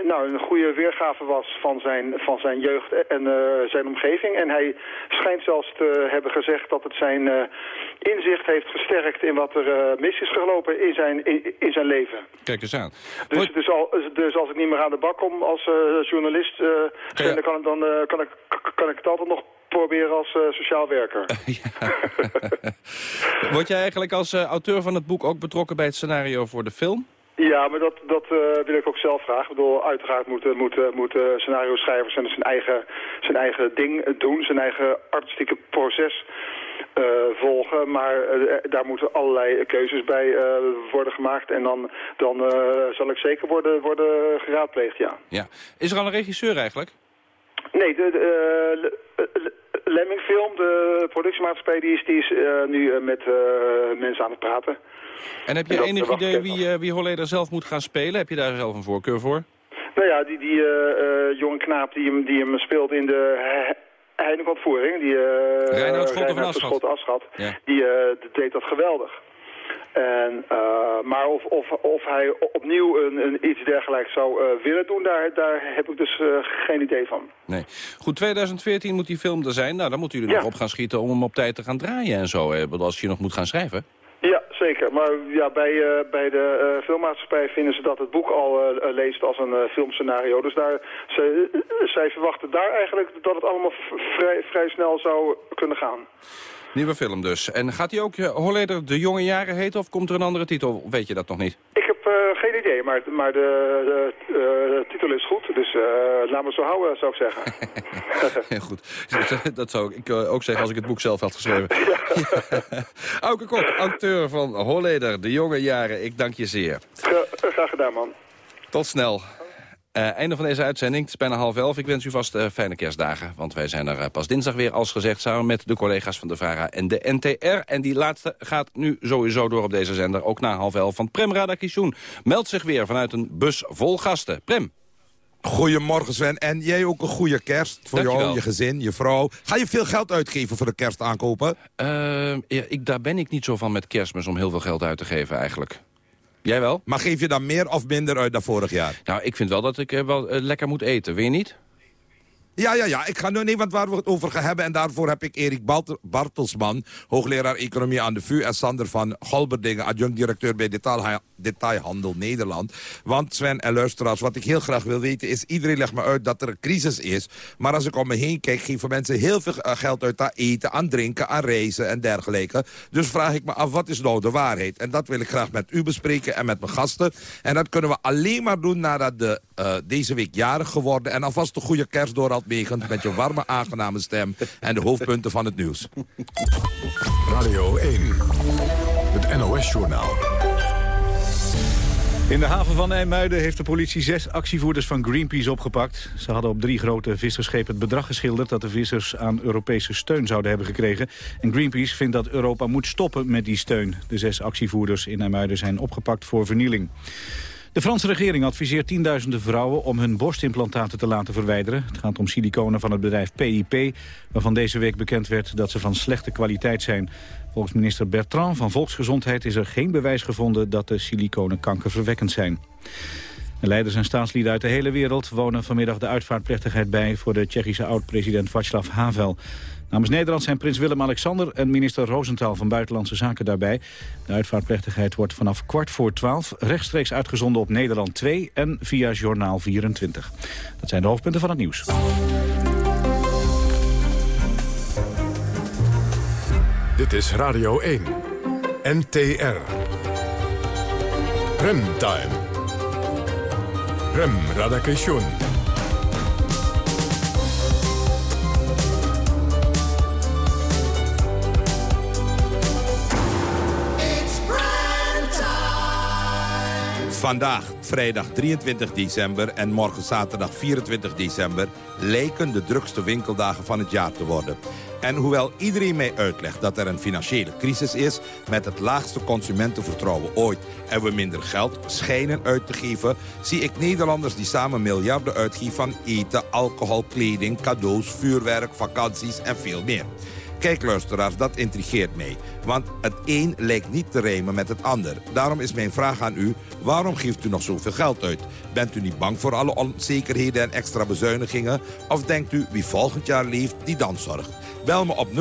nou, een goede weergave was van zijn, van zijn jeugd en zijn omgeving. En hij schijnt zelfs te hebben gezegd dat het zijn uh, inzicht heeft versterkt in wat er uh, mis is gelopen in zijn, in, in, zijn leven. Kijk eens aan. Dus, dus, al, dus als ik niet meer aan de bak kom als uh, journalist, ja. dan, kan, dan kan, ik, kan ik het altijd nog proberen als sociaal werker. Word jij eigenlijk als auteur van het boek ook betrokken bij het scenario voor de film? Ja, maar dat, dat uh, wil ik ook zelf graag. Ik bedoel, uiteraard moeten moet, moet, uh, scenario-schrijvers zijn eigen, zijn eigen ding doen, zijn eigen artistieke proces uh, volgen. Maar daar moeten allerlei keuzes bij worden gemaakt. En dan, dan zal ik zeker worden, worden geraadpleegd, ja. ja. Is er al een regisseur eigenlijk? Nee, de, de Lemmingfilm, de productiemaatschappij, die is, die is nu met mensen aan het praten. En heb je dat, enig idee wie, wie Holleder zelf moet gaan spelen? Heb je daar zelf een voorkeur voor? Nou ja, die, die jonge knaap die hem, die hem speelt in de Heineken-ontvoering, die uh, Reinoud Schotten van Aschat, ja. die deed dat geweldig. En, uh, maar of, of, of hij opnieuw een, een iets dergelijks zou uh, willen doen, daar, daar heb ik dus uh, geen idee van. Nee. Goed, 2014 moet die film er zijn. Nou, dan moeten jullie ja. nog op gaan schieten om hem op tijd te gaan draaien en zo. Hè, als je nog moet gaan schrijven. Ja, zeker. Maar ja, bij, uh, bij de uh, filmmaatschappij vinden ze dat het boek al uh, leest als een filmscenario. Dus daar, ze, zij verwachten daar eigenlijk dat het allemaal vrij, vrij snel zou kunnen gaan. Nieuwe film dus. En gaat hij ook Holleder de jonge jaren heten of komt er een andere titel? Weet je dat nog niet? Ik heb geen idee, maar, maar de, de, de titel is goed. Dus laat me zo houden, zou ik zeggen. Heel goed. Dat, dat zou ik ook zeggen als ik het boek zelf had geschreven. Auke Kok, auteur van Holleder, de jonge jaren. Ik dank je zeer. Graag gedaan, man. Tot snel. Uh, einde van deze uitzending. Het is bijna half elf. Ik wens u vast uh, fijne kerstdagen. Want wij zijn er uh, pas dinsdag weer, als gezegd, samen met de collega's van de VARA en de NTR. En die laatste gaat nu sowieso door op deze zender. Ook na half elf. van Prem Radakishun meldt zich weer vanuit een bus vol gasten. Prem. Goedemorgen Sven. En jij ook een goede kerst voor Dankjewel. jou, je gezin, je vrouw. Ga je veel geld uitgeven voor de kerstaankopen? Uh, ja, ik, daar ben ik niet zo van met kerstmis om heel veel geld uit te geven eigenlijk. Jij wel? Maar geef je dan meer of minder uit dan vorig jaar? Nou, ik vind wel dat ik eh, wel eh, lekker moet eten. Wil je niet? Ja, ja, ja. Ik ga nu niet, want waar we het over gaan hebben... en daarvoor heb ik Erik Bartelsman, hoogleraar Economie aan de VU... en Sander van Golberdingen, adjunct-directeur bij Detailha- Detailhandel Nederland. Want Sven en luisteraars, wat ik heel graag wil weten is... iedereen legt me uit dat er een crisis is. Maar als ik om me heen kijk, geven mensen heel veel eh, geld uit aan eten... aan drinken, aan reizen en dergelijke. Dus vraag ik me af, wat is nou de waarheid? En dat wil ik graag met u bespreken en met mijn gasten. En dat kunnen we alleen maar doen nadat de, eh, deze week jarig geworden... en alvast de goede kerst door met je warme, aangename stem... en de hoofdpunten van het nieuws. Radio 1, het NOS-journaal. In de haven van IJmuiden heeft de politie zes actievoerders van Greenpeace opgepakt. Ze hadden op drie grote visserschepen het bedrag geschilderd... dat de vissers aan Europese steun zouden hebben gekregen. En Greenpeace vindt dat Europa moet stoppen met die steun. De zes actievoerders in IJmuiden zijn opgepakt voor vernieling. De Franse regering adviseert tienduizenden vrouwen om hun borstimplantaten te laten verwijderen. Het gaat om siliconen van het bedrijf PIP, waarvan deze week bekend werd dat ze van slechte kwaliteit zijn. Volgens minister Bertrand van Volksgezondheid is er geen bewijs gevonden dat de siliconen kankerverwekkend zijn. De leiders en staatslieden uit de hele wereld wonen vanmiddag de uitvaartplechtigheid bij voor de Tsjechische oud-president Václav Havel. Namens Nederland zijn prins Willem-Alexander en minister Rosenthal van Buitenlandse Zaken daarbij. De uitvaartplechtigheid wordt vanaf kwart voor twaalf rechtstreeks uitgezonden op Nederland 2 en via Journaal 24. Dat zijn de hoofdpunten van het nieuws. Dit is Radio 1, NTR. Remtime. Rem Radakation. Vandaag, vrijdag 23 december en morgen zaterdag 24 december... lijken de drukste winkeldagen van het jaar te worden. En hoewel iedereen mij uitlegt dat er een financiële crisis is... met het laagste consumentenvertrouwen ooit... en we minder geld schijnen uit te geven... zie ik Nederlanders die samen miljarden uitgeven aan eten, alcohol, kleding, cadeaus, vuurwerk, vakanties en veel meer. Kijk luisteraars, dat intrigeert mij. Want het een lijkt niet te rijmen met het ander. Daarom is mijn vraag aan u, waarom geeft u nog zoveel geld uit? Bent u niet bang voor alle onzekerheden en extra bezuinigingen? Of denkt u, wie volgend jaar leeft, die dan zorgt? Bel me op 0800-1121,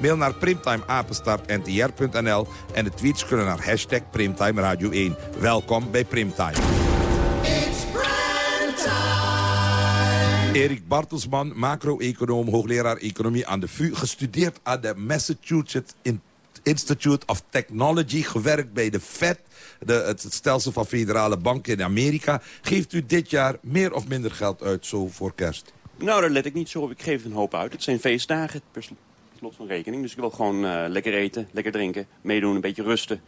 mail naar primtimeapenstaartntr.nl... en de tweets kunnen naar hashtag Primtime Radio 1. Welkom bij Primtime. Erik Bartelsman, macro-econoom, hoogleraar economie aan de VU... gestudeerd aan de Massachusetts In- Institute of Technology... gewerkt bij de Fed, de, het stelsel van federale banken in Amerika. Geeft u dit jaar meer of minder geld uit zo voor kerst? Nou, daar let ik niet zo op. Ik geef een hoop uit. Het zijn feestdagen, per sl- slot van rekening. Dus ik wil gewoon eh, lekker eten, lekker drinken, meedoen, een beetje rusten.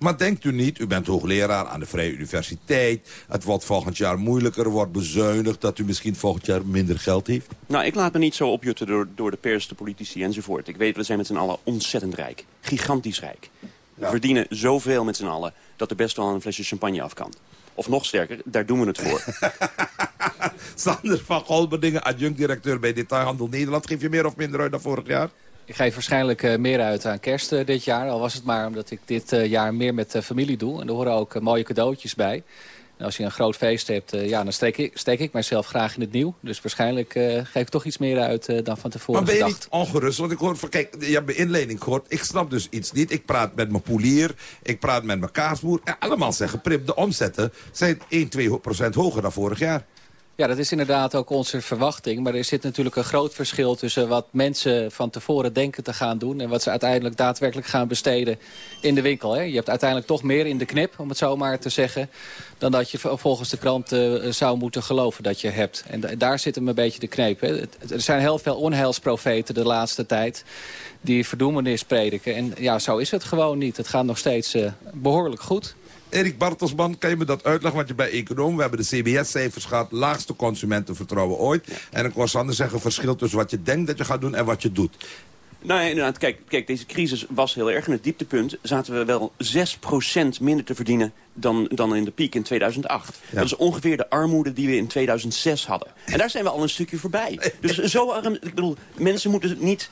Maar denkt u niet, u bent hoogleraar aan de Vrije Universiteit... het wordt volgend jaar moeilijker, er wordt bezuinigd... dat u misschien volgend jaar minder geld heeft? Nou, ik laat me niet zo opjutten door, door de pers, de politici enzovoort. Ik weet, we zijn met z'n allen ontzettend rijk. Gigantisch rijk. We verdienen zoveel met z'n allen dat er best wel een flesje champagne af kan. Of nog sterker, daar doen we het voor. Sander van Golberdingen, adjunct-directeur bij Detailhandel Nederland. Geef je meer of minder uit dan vorig jaar? Ik geef waarschijnlijk eh, meer uit aan kerst eh, dit jaar. Al was het maar omdat ik dit eh, jaar meer met de familie doe. En er horen ook mooie cadeautjes bij. En als je een groot feest hebt, ja, dan steek ik, steek ik mijzelf graag in het nieuw. Dus waarschijnlijk geef ik toch iets meer uit dan van tevoren Maar ben je niet ongerust? Want ik hoor van, kijk, je hebt mijn inleiding gehoord. Ik snap dus iets niet. Ik praat met mijn poelier, ik praat met mijn kaasboer. En allemaal zeggen, Prip, de omzetten zijn 1, 2 procent hoger dan vorig jaar. Ja, dat is inderdaad ook onze verwachting. Maar er zit natuurlijk een groot verschil tussen wat mensen van tevoren denken te gaan doen... en wat ze uiteindelijk daadwerkelijk gaan besteden in de winkel. Hè. Je hebt uiteindelijk toch meer in de knip, om het zo maar te zeggen... dan dat je volgens de krant eh, zou moeten geloven dat je hebt. En da- daar zit hem een beetje de kneep. Hè. Er zijn heel veel onheilsprofeten de laatste tijd die verdoemenis prediken. En ja, zo is het gewoon niet. Het gaat nog steeds eh, behoorlijk goed. Erik Bartelsman, kan je me dat uitleggen? Want je bent econoom. We hebben de CBS-cijfers gehad. Laagste consumentenvertrouwen ooit. En ik hoor Sander zeggen, verschil tussen wat je denkt dat je gaat doen en wat je doet. Nou ja, inderdaad, kijk, kijk, deze crisis was heel erg. In het dieptepunt zaten we wel 6% minder te verdienen dan, dan in de piek in 2008. Dat is ongeveer de armoede die we in 2006 hadden. En daar zijn we al een stukje voorbij. Dus zo arm, ik bedoel, mensen moeten niet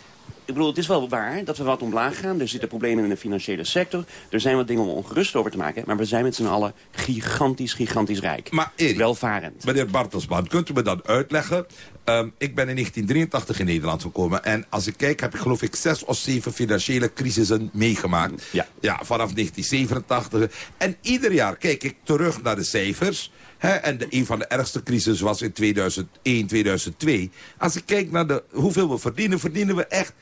ik bedoel, het is wel waar dat we wat omlaag gaan. Er zitten problemen in de financiële sector. Er zijn wat dingen om ongerust over te maken. Maar we zijn met z'n allen gigantisch, gigantisch rijk. Maar Erik, Welvarend. Meneer Bartelsman, kunt u me dan uitleggen... Ehm, ik ben in 1983 in Nederland gekomen. En als ik kijk, heb ik geloof ik zes of zeven financiële crisissen meegemaakt. Ja. Ja, vanaf 1987. En ieder jaar kijk ik terug naar de cijfers. En de, een van de ergste crises was in 2001, 2002. Als ik kijk naar de, hoeveel we verdienen, verdienen we echt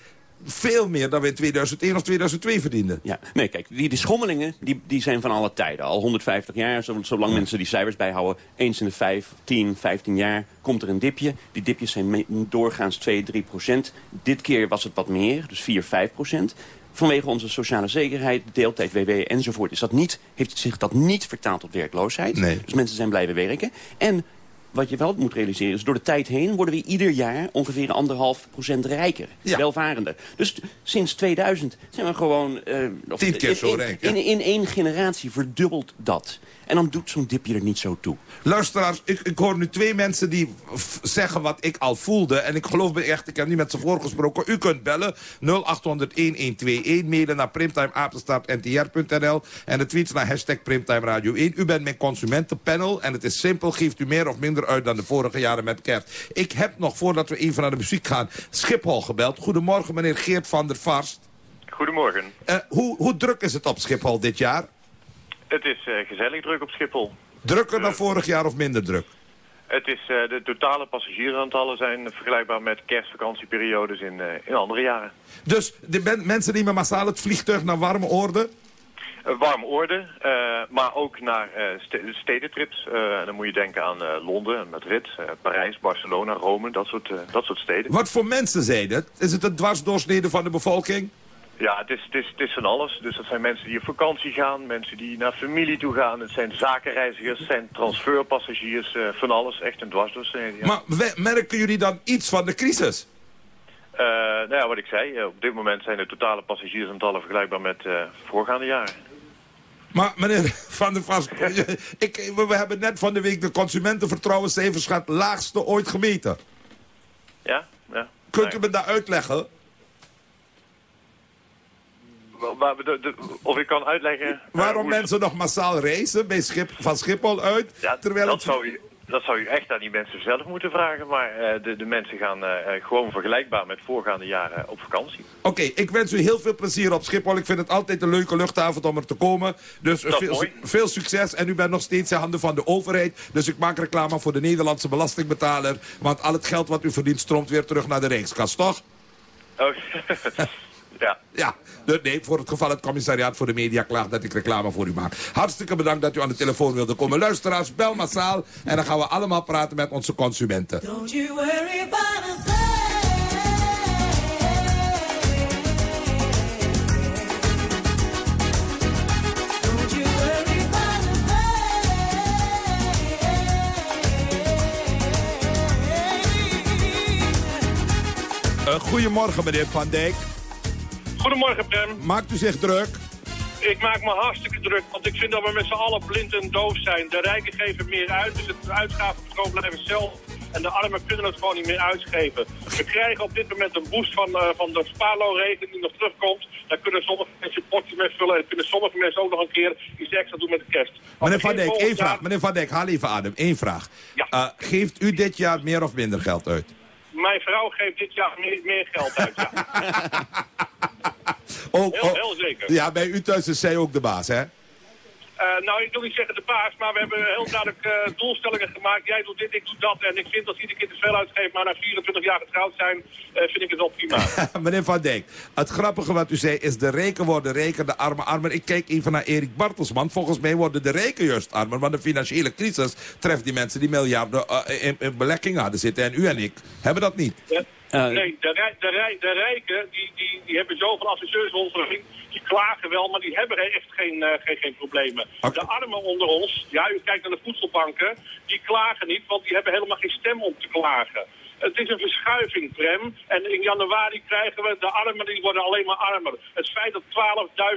veel meer dan we in 2001 of 2002 verdienden. Ja, nee, kijk, die, die schommelingen die, die zijn van alle tijden. Al 150 jaar, zo- zolang mensen die cijfers bijhouden... eens in de 5, 10, 15 jaar komt er een dipje. Die dipjes zijn doorgaans 2, 3 procent. Dit keer was het wat meer, dus 4, 5 procent. Vanwege onze sociale zekerheid, deeltijd, WW enzovoort... Is dat niet, heeft zich dat niet vertaald tot werkloosheid. Nee. Dus mensen zijn blijven werken. En wat je wel moet realiseren is... door de tijd heen worden we ieder jaar ongeveer anderhalf procent rijker. Welvarender. Dus sinds 2000 zijn we gewoon... eh, of- Tien keer in- zo rijk, ja. In, in één generatie verdubbelt dat. En dan doet zo'n dipje er niet zo toe. Luisteraars, ik, ik hoor nu twee mensen die zeggen wat ik al voelde. En ik geloof me echt, ik heb niet met ze voorgesproken. U kunt bellen 0800-1121, mailen naar primtimeapenstaartntr.nl en de tweets naar hashtag Primtime Radio 1. U bent mijn consumentenpanel en het is simpel. Geeft u meer of minder uit dan de vorige jaren met kerst. Ik heb nog, voordat we even naar de muziek gaan, Schiphol gebeld. Goedemorgen, meneer Geert van der Varst. Goedemorgen. Eh, hoe, hoe druk is het op Schiphol dit jaar? Het is eh, gezellig druk op Schiphol. Drukker dan vorig jaar of minder druk? Het is, eh, de totale passagieraantallen zijn vergelijkbaar met kerstvakantieperiodes in, eh, in andere jaren. Dus de men- mensen nemen massaal het vliegtuig naar warme oorden? Een warme orde, eh, maar ook naar eh, ste- stedentrips. Eh, dan moet je denken aan Londen, Madrid, Parijs, Barcelona, Rome, dat soort, dat soort steden. Wat voor mensen zijn het? Is het een dwarsdoorsnede van de bevolking? Ja, het is, het, is, het is van alles. Dus dat zijn mensen die op vakantie gaan, mensen die naar familie toe gaan. Het zijn zakenreizigers, het zijn transferpassagiers, van alles. Echt een dwarsdoorsnede. ja. Maar merken jullie dan iets van de crisis? Nou ja, wat ik zei, op dit moment zijn de totale passagiersaantallen vergelijkbaar met eh, voorgaande jaren. Maar meneer Van der Vast, ik, we, we hebben net van de week de consumentenvertrouwenscijfers gehad, laagste ooit gemeten. Ja, ja. Kunt u me daar uitleggen? Of ik kan uitleggen... eh, Waarom hoe- mensen nog massaal reizen bij Schip, van Schiphol uit? Ja, terwijl dat, het... zou dat zou u echt aan die mensen zelf moeten vragen. Maar eh, de, de mensen gaan eh, eh, gewoon vergelijkbaar met voorgaande jaren op vakantie. Oké, ik wens u heel veel plezier op Schiphol. Ik vind het altijd een leuke luchthaven om er te komen. Dus veel, veel succes. En u bent nog steeds in handen van de overheid. Dus ik maak reclame voor de Nederlandse belastingbetaler. Want al het geld wat u verdient stroomt weer terug naar de Rijkskas, toch? Oh, ja. Ja, nee, voor het geval het commissariaat voor de media klaagt dat ik reclame voor u maak. Hartstikke bedankt dat u aan de telefoon wilde komen. Luisteraars, bel massaal. En dan gaan we allemaal praten met onze consumenten. Don't you worry about a goedemorgen, meneer Van Dijk. Goedemorgen, Prem. Maakt u zich druk? Ik maak me hartstikke druk, want ik vind dat we met z'n allen blind en doof zijn. De rijken geven meer uit, dus het uitgavenpatroon blijft hetzelfde. En de armen kunnen het gewoon niet meer uitgeven. We krijgen op dit moment een boost van, eh, van de spaarloonregeling die nog terugkomt. Daar kunnen sommige mensen potje mee vullen. En kunnen sommige mensen ook nog een keer iets extra doen met de kerst. Meneer Van Dijk, één vraag. Meneer Van Dijk, haal even adem. Eén vraag. Eh, geeft u dit jaar meer of minder geld uit? Mijn vrouw geeft dit jaar meer, meer geld uit, ja. Ook, Heel- ook- heel zeker. Ja, bij u thuis is zij ook de baas, hè? Eh, nou, ik wil niet zeggen de baas, maar we hebben heel duidelijk eh, doelstellingen gemaakt. Jij doet dit, ik doe dat. En ik vind dat iedere keer te veel uitgeeft, maar na 24 jaar getrouwd zijn, eh, vind ik het wel prima. Meneer Van Dijk, het grappige wat u zei is de rijken worden rijker, de armen armer. Ik kijk even naar Erik Bartelsman. Volgens mij worden de rijken juist armer, want de financiële crisis treft die mensen die miljarden in, in beleggingen hadden zitten. En u en ik hebben dat niet. Nee, de, rij, de, rij, de rijken, die, die, die hebben zoveel adviseurs onder zich, die klagen wel, maar die hebben echt geen, eh, geen, geen problemen. De armen onder ons, ja, u kijkt naar de voedselbanken, die klagen niet, want die hebben helemaal geen stem om te klagen. Het is een verschuiving, Prem. En in januari krijgen we, de armen die worden alleen maar armer. Het feit dat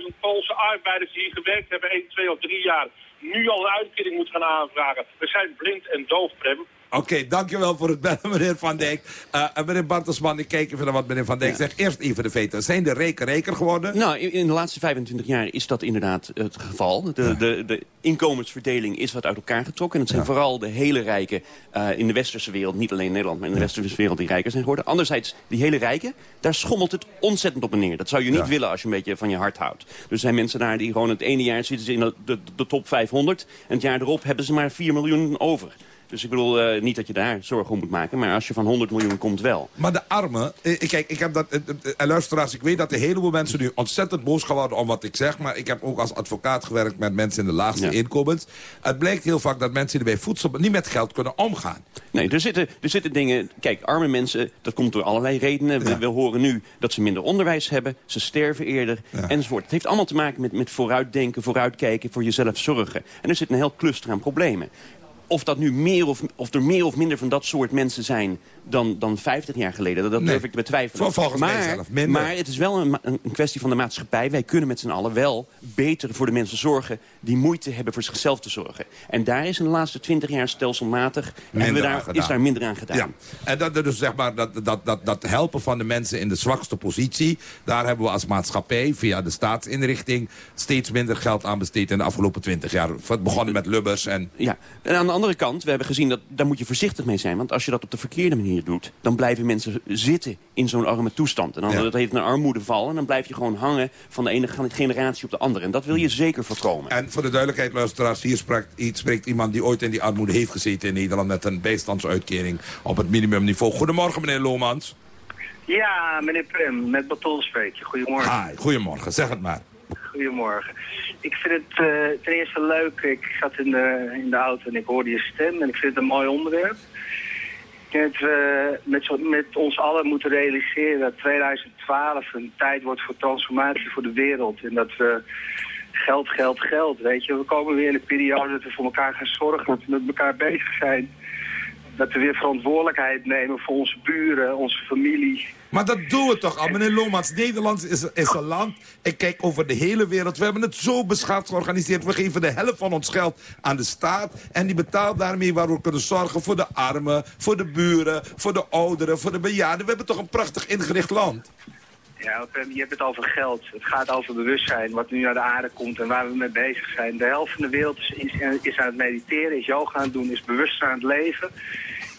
12.000 Poolse arbeiders die hier gewerkt hebben, 1, 2 of 3 jaar, nu al een uitkering moeten gaan aanvragen. We zijn blind en doof, Prem. Oké, dankjewel voor het bellen, meneer Van Dijk. Uh, meneer Bartelsman, ik kijk even naar wat meneer Van Dijk zegt. Eerst even de feiten. Zijn de reken reker geworden? Nou, in, de laatste 25 jaar is dat inderdaad het geval. De, de, de inkomensverdeling is wat uit elkaar getrokken. En het zijn vooral de hele rijken uh, in de westerse wereld, niet alleen Nederland... maar in de westerse wereld die rijker zijn geworden. Anderzijds, die hele rijken, daar schommelt het ontzettend op en neer. Dat zou je niet willen als je een beetje van je hart houdt. Dus er zijn mensen daar die gewoon het ene jaar zitten ze in de, de, de top 500... en het jaar erop hebben ze maar 4 miljoen over. Dus ik bedoel, uh, niet dat je daar zorgen om moet maken. Maar als je van 100 miljoen komt wel. Maar de armen... Eh, kijk, ik heb dat... Eh, eh luisteraars, ik weet dat een heleboel mensen nu ontzettend boos geworden om wat ik zeg. Maar ik heb ook als advocaat gewerkt met mensen in de laagste ja. inkomens. Het blijkt heel vaak dat mensen die bij voedsel niet met geld kunnen omgaan. Nee, er zitten, er zitten dingen... Kijk, arme mensen, dat komt door allerlei redenen. We, we, horen nu dat ze minder onderwijs hebben. Ze sterven eerder, ja. enzovoort. Het heeft allemaal te maken met, met vooruitdenken, vooruitkijken, voor jezelf zorgen. En er zit een heel cluster aan problemen of, dat nu meer of, of er meer of minder van dat soort mensen zijn dan, dan 50 jaar geleden. Dat, dat nee. durf ik te betwijfelen. Volgens maar, mij zelf minder. Maar het is wel een, een, kwestie van de maatschappij. Wij kunnen met z'n allen wel beter voor de mensen zorgen... die moeite hebben voor zichzelf te zorgen. En daar is in de laatste 20 jaar stelselmatig... en we daar, is daar minder aan gedaan. Ja. En dat, dus zeg maar, dat, dat, dat, dat helpen van de mensen in de zwakste positie... daar hebben we als maatschappij via de staatsinrichting... steeds minder geld aan besteed in de afgelopen 20 jaar. Het begonnen met Lubbers en... Ja, en aan de andere kant, we hebben gezien dat daar moet je voorzichtig mee zijn. Want als je dat op de verkeerde manier doet... dan blijven mensen zitten in zo'n arme toestand. En dan ja. dat heet een armoedeval. En dan blijf je gewoon hangen van de ene generatie op de andere. En dat wil je zeker voorkomen. En voor de duidelijkheid, luisteraars, hier spreekt, spreekt iemand die ooit in die armoede heeft gezeten in Nederland... met een bijstandsuitkering op het minimumniveau. Goedemorgen, meneer Lomans. Ja, meneer Prim, met spreek je. Goedemorgen. Hi, goedemorgen, zeg het maar. Goedemorgen. Ik vind het uh, ten eerste leuk. Ik zat in de, in de auto en ik hoorde je stem en ik vind het een mooi onderwerp dat we met, met ons allen moeten realiseren dat 2012 een tijd wordt voor transformatie voor de wereld. En dat we geld, geld, geld, weet je. We komen weer in een periode dat we voor elkaar gaan zorgen, dat we met elkaar bezig zijn. Dat we weer verantwoordelijkheid nemen voor onze buren, onze familie. Maar dat doen we toch al, meneer Lomans. Nederland is, een land, ik kijk over de hele wereld. We hebben het zo beschaafd georganiseerd. We geven de helft van ons geld aan de staat. En die betaalt daarmee waar we kunnen zorgen voor de armen, voor de buren, voor de ouderen, voor de bejaarden. We hebben toch een prachtig ingericht land. Ja, je hebt het over geld. Het gaat over bewustzijn, wat nu naar de aarde komt en waar we mee bezig zijn. De helft van de wereld is, is, aan het mediteren, is yoga aan doen, is bewust aan het leven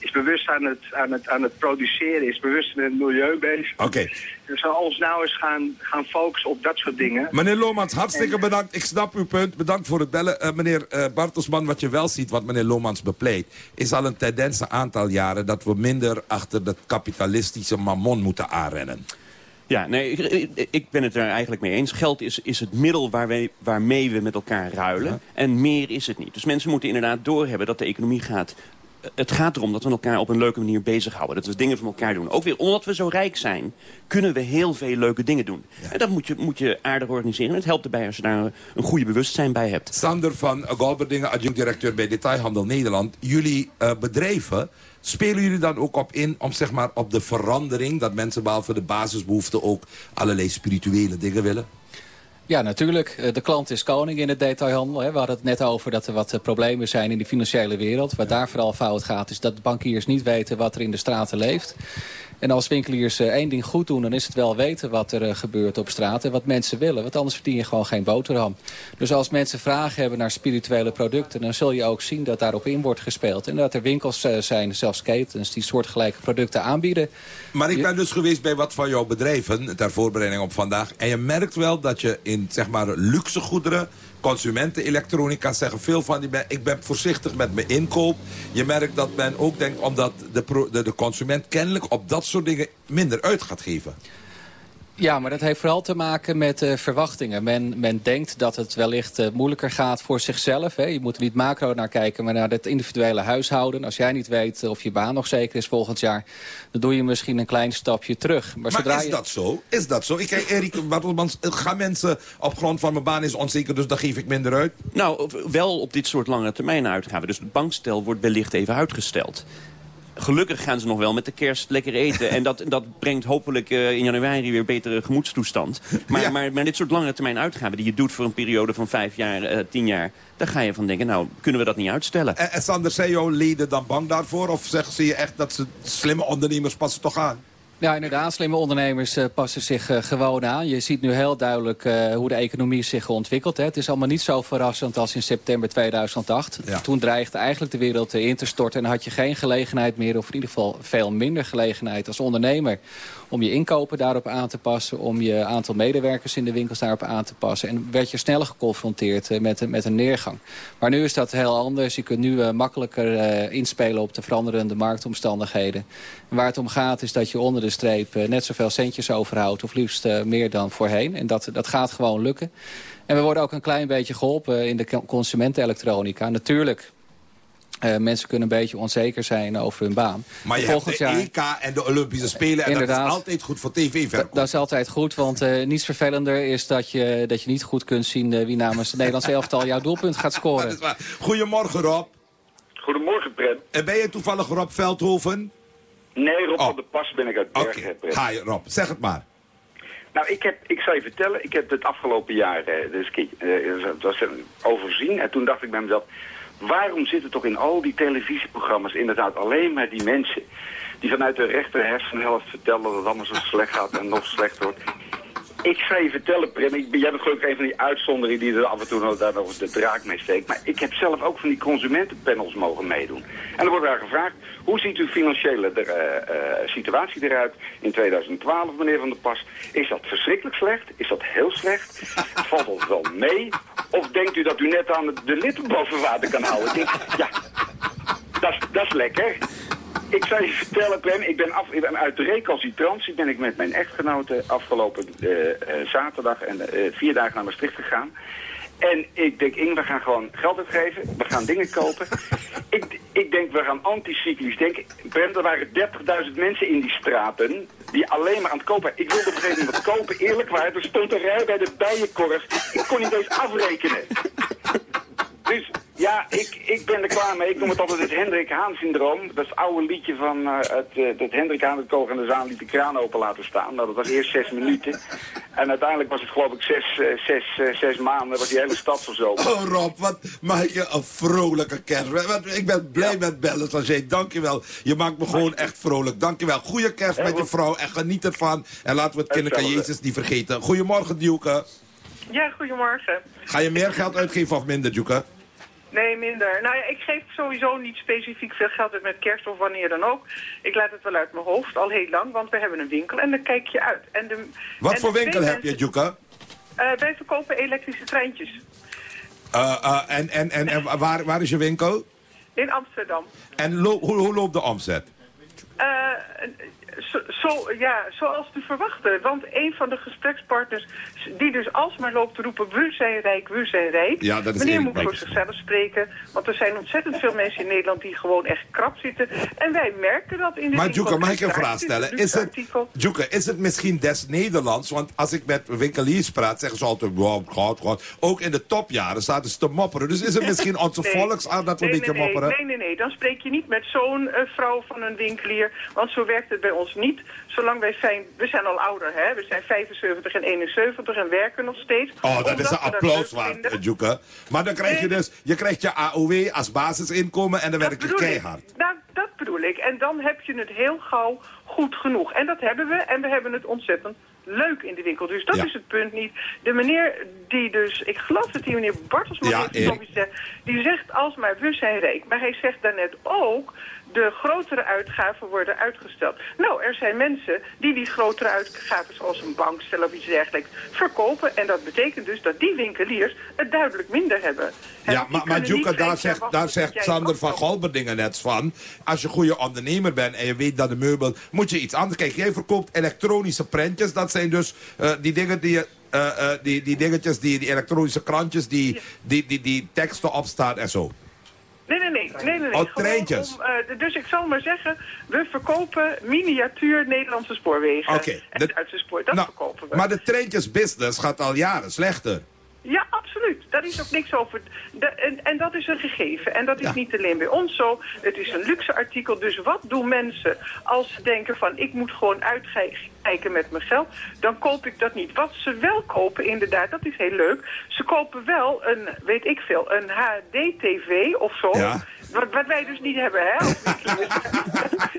is bewust aan het, aan het, aan het produceren, is bewust met het milieu bezig. Oké. Okay. Dus we ons nou eens gaan, gaan focussen op dat soort dingen. Meneer Lomans, hartstikke en... bedankt. Ik snap uw punt. Bedankt voor het bellen. Uh, meneer uh, Bartelsman, wat je wel ziet, wat meneer Lomans bepleit... is al een tendens een aantal jaren dat we minder achter dat kapitalistische mammon moeten aanrennen. Ja, nee, ik, ik, ben het er eigenlijk mee eens. Geld is, is het middel waarmee, waarmee we met elkaar ruilen. Ja. En meer is het niet. Dus mensen moeten inderdaad doorhebben dat de economie gaat het gaat erom dat we elkaar op een leuke manier bezighouden. Dat we dingen van elkaar doen. Ook weer omdat we zo rijk zijn, kunnen we heel veel leuke dingen doen. Ja. En dat moet je, moet je aardig organiseren. Het helpt erbij als je daar een goede bewustzijn bij hebt. Sander van Galberdingen, adjunct-directeur bij Detailhandel Nederland. Jullie uh, bedrijven, spelen jullie dan ook op in om zeg maar, op de verandering... dat mensen behalve de basisbehoeften ook allerlei spirituele dingen willen? Ja, natuurlijk. Eh, de klant is koning in het detailhandel. We hadden het net over dat er wat eh, problemen zijn in de financiële wereld. Wat daar vooral fout gaat is dat de bankiers niet weten wat er in de straten leeft. En als winkeliers eh, één ding goed doen, dan is het wel weten wat er gebeurt op straat en wat mensen willen. Want anders verdien je gewoon geen boterham. Dus als mensen vragen hebben naar spirituele producten, dan zul je ook zien dat daarop in wordt gespeeld. En dat er winkels zijn, zelfs ketens, die soortgelijke producten aanbieden. Maar ik ben dus geweest bij wat van jouw bedrijven, ter voorbereiding op vandaag. En je merkt wel dat je in, zeg maar, luxe goederen consumentenelektronica zeggen veel van die ik ben voorzichtig met mijn inkoop. Je merkt dat men ook denkt omdat de, de, de consument kennelijk op dat soort dingen minder uit gaat geven. Ja, maar dat heeft vooral te maken met uh, verwachtingen. Men, men denkt dat het wellicht uh, moeilijker gaat voor zichzelf. Hè. Je moet er niet macro naar kijken, maar naar het individuele huishouden. Als jij niet weet of je baan nog zeker is volgend jaar... dan doe je misschien een klein stapje terug. Maar, maar is je... dat zo? Is dat zo? Ik kijk, Erik Bartelmans, gaan mensen op grond van mijn baan is onzeker... dus dan geef ik minder uit? Nou, wel op dit soort lange termijn uitgaven. Dus het bankstel wordt wellicht even uitgesteld. Gelukkig gaan ze nog wel met de kerst lekker eten. En dat, dat brengt hopelijk uh, in januari weer betere gemoedstoestand. Maar, maar, maar dit soort lange termijn uitgaven die je doet voor een periode van vijf jaar, uh, tien jaar... daar ga je van denken, nou, kunnen we dat niet uitstellen? En, en Sander, zijn jouw leden dan bang daarvoor? Of zeggen ze je echt dat ze slimme ondernemers passen toch aan? Ja, inderdaad. Slimme ondernemers uh, passen zich uh, gewoon aan. Je ziet nu heel duidelijk uh, hoe de economie zich ontwikkelt. Hè. Het is allemaal niet zo verrassend als in september 2008. Ja. Toen dreigde eigenlijk de wereld in te storten... en had je geen gelegenheid meer, of in ieder geval veel minder gelegenheid als ondernemer om je inkopen daarop aan te passen... om je aantal medewerkers in de winkels daarop aan te passen. En werd je sneller geconfronteerd uh, met, met een neergang. Maar nu is dat heel anders. Je kunt nu uh, makkelijker uh, inspelen op de veranderende marktomstandigheden. En waar het om gaat is dat je onder de streep net zoveel centjes overhoudt... of liefst meer dan voorheen. En dat, dat gaat gewoon lukken. En we worden ook een klein beetje geholpen in de consumentenelektronica. Natuurlijk uh, mensen kunnen een beetje onzeker zijn over hun baan. Maar je Volgend hebt de jaar... EK en de Olympische Spelen en dat is altijd goed voor tv-verkoop. Dat is altijd goed, want uh, niets vervelender is dat je, dat je niet goed kunt zien... Uh, wie namens het Nederlandse elftal jouw doelpunt gaat scoren. Goedemorgen Rob. Goedemorgen Prem. En ben je toevallig Rob Veldhoven? Nee, Rob oh. van de Pas ben ik uit Bergen. Okay. Hi Rob, zeg het maar. Nou, ik, heb, ik zal je vertellen, ik heb het afgelopen jaar dus, uh, was overzien. En toen dacht ik bij mezelf, waarom zitten toch in al die televisieprogramma's inderdaad alleen maar die mensen... die vanuit de rechter hersenhelft vertellen dat het allemaal zo slecht gaat en nog slechter wordt. Ik ga je vertellen, Prim, ik ben, jij bent gelukkig een van die uitzonderingen die er af en toe nog, daar nog de draak mee steekt. Maar ik heb zelf ook van die consumentenpanels mogen meedoen. En er wordt daar gevraagd, hoe ziet uw financiële uh, uh, situatie eruit in 2012, meneer Van der Pas? Is dat verschrikkelijk slecht? Is dat heel slecht? Valt het wel mee? Of denkt u dat u net aan de lippen boven water kan houden? Ik denk, ja, dat is lekker. Ik zou je vertellen, Prem, ik ben, af, ik ben uit de recalcitrantie ben ik met mijn echtgenote afgelopen uh, uh, zaterdag en uh, vier dagen naar Maastricht gegaan. En ik denk, Inge, we gaan gewoon geld uitgeven. We gaan dingen kopen. ik, ik denk, we gaan anticyclisch denken. Brem, er waren 30.000 mensen in die straten die alleen maar aan het kopen Ik wilde op een gegeven moment wat kopen, eerlijk waar. Er stond een rij bij de bijenkorf. Ik kon niet eens afrekenen. Dus ja, ik, ik ben er klaar mee. Ik noem het altijd het Hendrik Haan-syndroom. Dat is het oude liedje van uh, het, uh, het Hendrik Haan, het koog en de zaan liet de kraan open laten staan. Nou, dat was eerst zes minuten. En uiteindelijk was het geloof ik zes, uh, zes, zes maanden, was die hele stad verzopen. Oh Rob, wat maak je een vrolijke kerst. Ik ben blij ja. met bellen, Sanjay. Dankjewel. Je maakt me gewoon echt vrolijk. Dankjewel. Goeie kerst ja, met je vrouw en geniet ervan. En laten we het kinderke Jezus niet vergeten. Goedemorgen, Duke. Ja, goedemorgen. Ga je meer geld uitgeven of minder, Duke? Nee, minder. Nou ja, ik geef sowieso niet specifiek veel geld uit met kerst of wanneer dan ook. Ik laat het wel uit mijn hoofd, al heel lang, want we hebben een winkel en dan kijk je uit. En de, Wat en voor winkel heb je, Juka? Uh, wij verkopen elektrische treintjes. Uh, uh, en en, en, en waar, waar is je winkel? In Amsterdam. En hoe, hoe loopt de omzet? Zo, zo, ja, zoals te verwachten. Want een van de gesprekspartners die dus alsmaar loopt te roepen... we zijn rijk, we zijn rijk. Ja, dat is Meneer moet voor zichzelf spreken. Want er zijn ontzettend veel mensen in Nederland die gewoon echt krap zitten. En wij merken dat in de Maar Djoeke, mag ik een vraag stellen? Is het, Djoeke, is het misschien des Nederlands? Want als ik met winkeliers praat, zeggen ze altijd... Wow, God, God. Ook in de topjaren staat ze te mopperen. Dus is het misschien onze nee. volksaard dat we nee, een beetje nee, mopperen? Nee, nee, nee. Dan spreek je niet met zo'n uh, vrouw van een winkelier. Want zo werkt het bij ons niet. Zolang wij zijn... We zijn al ouder, hè. We zijn 75 en 71 en werken nog steeds. Oh, dat is een applaus waard, Djoeke. Maar dan krijg je dus... Je krijgt je AOW als basisinkomen en dan werk je keihard. Nou, dat bedoel ik. En dan heb je het heel gauw goed genoeg. En dat hebben we. En we hebben het ontzettend leuk in de winkel. Dus dat Ja. is het punt niet. De meneer die dus, ik geloof dat die meneer Bartelsman Ja, heeft, die zegt alsmaar we zijn rijk. Maar hij zegt daarnet ook, de grotere uitgaven worden uitgesteld. Nou, er zijn mensen die die grotere uitgaven, zoals een bankstel of iets dergelijks, verkopen. En dat betekent dus dat die winkeliers het duidelijk minder hebben. Ja, maar, maar Djoeke, daar zegt, daar zegt Sander van Golberdingen net van... als je een goede ondernemer bent en je weet dat de meubel... moet je iets anders... Kijk, jij verkoopt elektronische prentjes. Dat zijn dus eh, die dingen die je... eh, eh, die, die dingetjes, die, die elektronische krantjes, die, die, die, die teksten opstaan en zo. Nee, nee, nee. nee, nee, nee. Oh, treintjes. om, eh, dus ik zal maar zeggen, we verkopen miniatuur Nederlandse spoorwegen. Oké, En de- Duitse spoor, dat Nou, verkopen we. Maar de treintjesbusiness gaat al jaren slechter. Ja, absoluut. Daar is ook niks over. De, en, en dat is een gegeven. En dat is niet alleen bij ons zo. Het is een luxe artikel. Dus wat doen mensen als ze denken van... ik moet gewoon uitkijken met mijn geld... dan koop ik dat niet. Wat ze wel kopen, inderdaad, dat is heel leuk. Ze kopen wel een, weet ik veel, een HD-TV of zo... Ja. Wat, wat wij dus niet hebben, hè?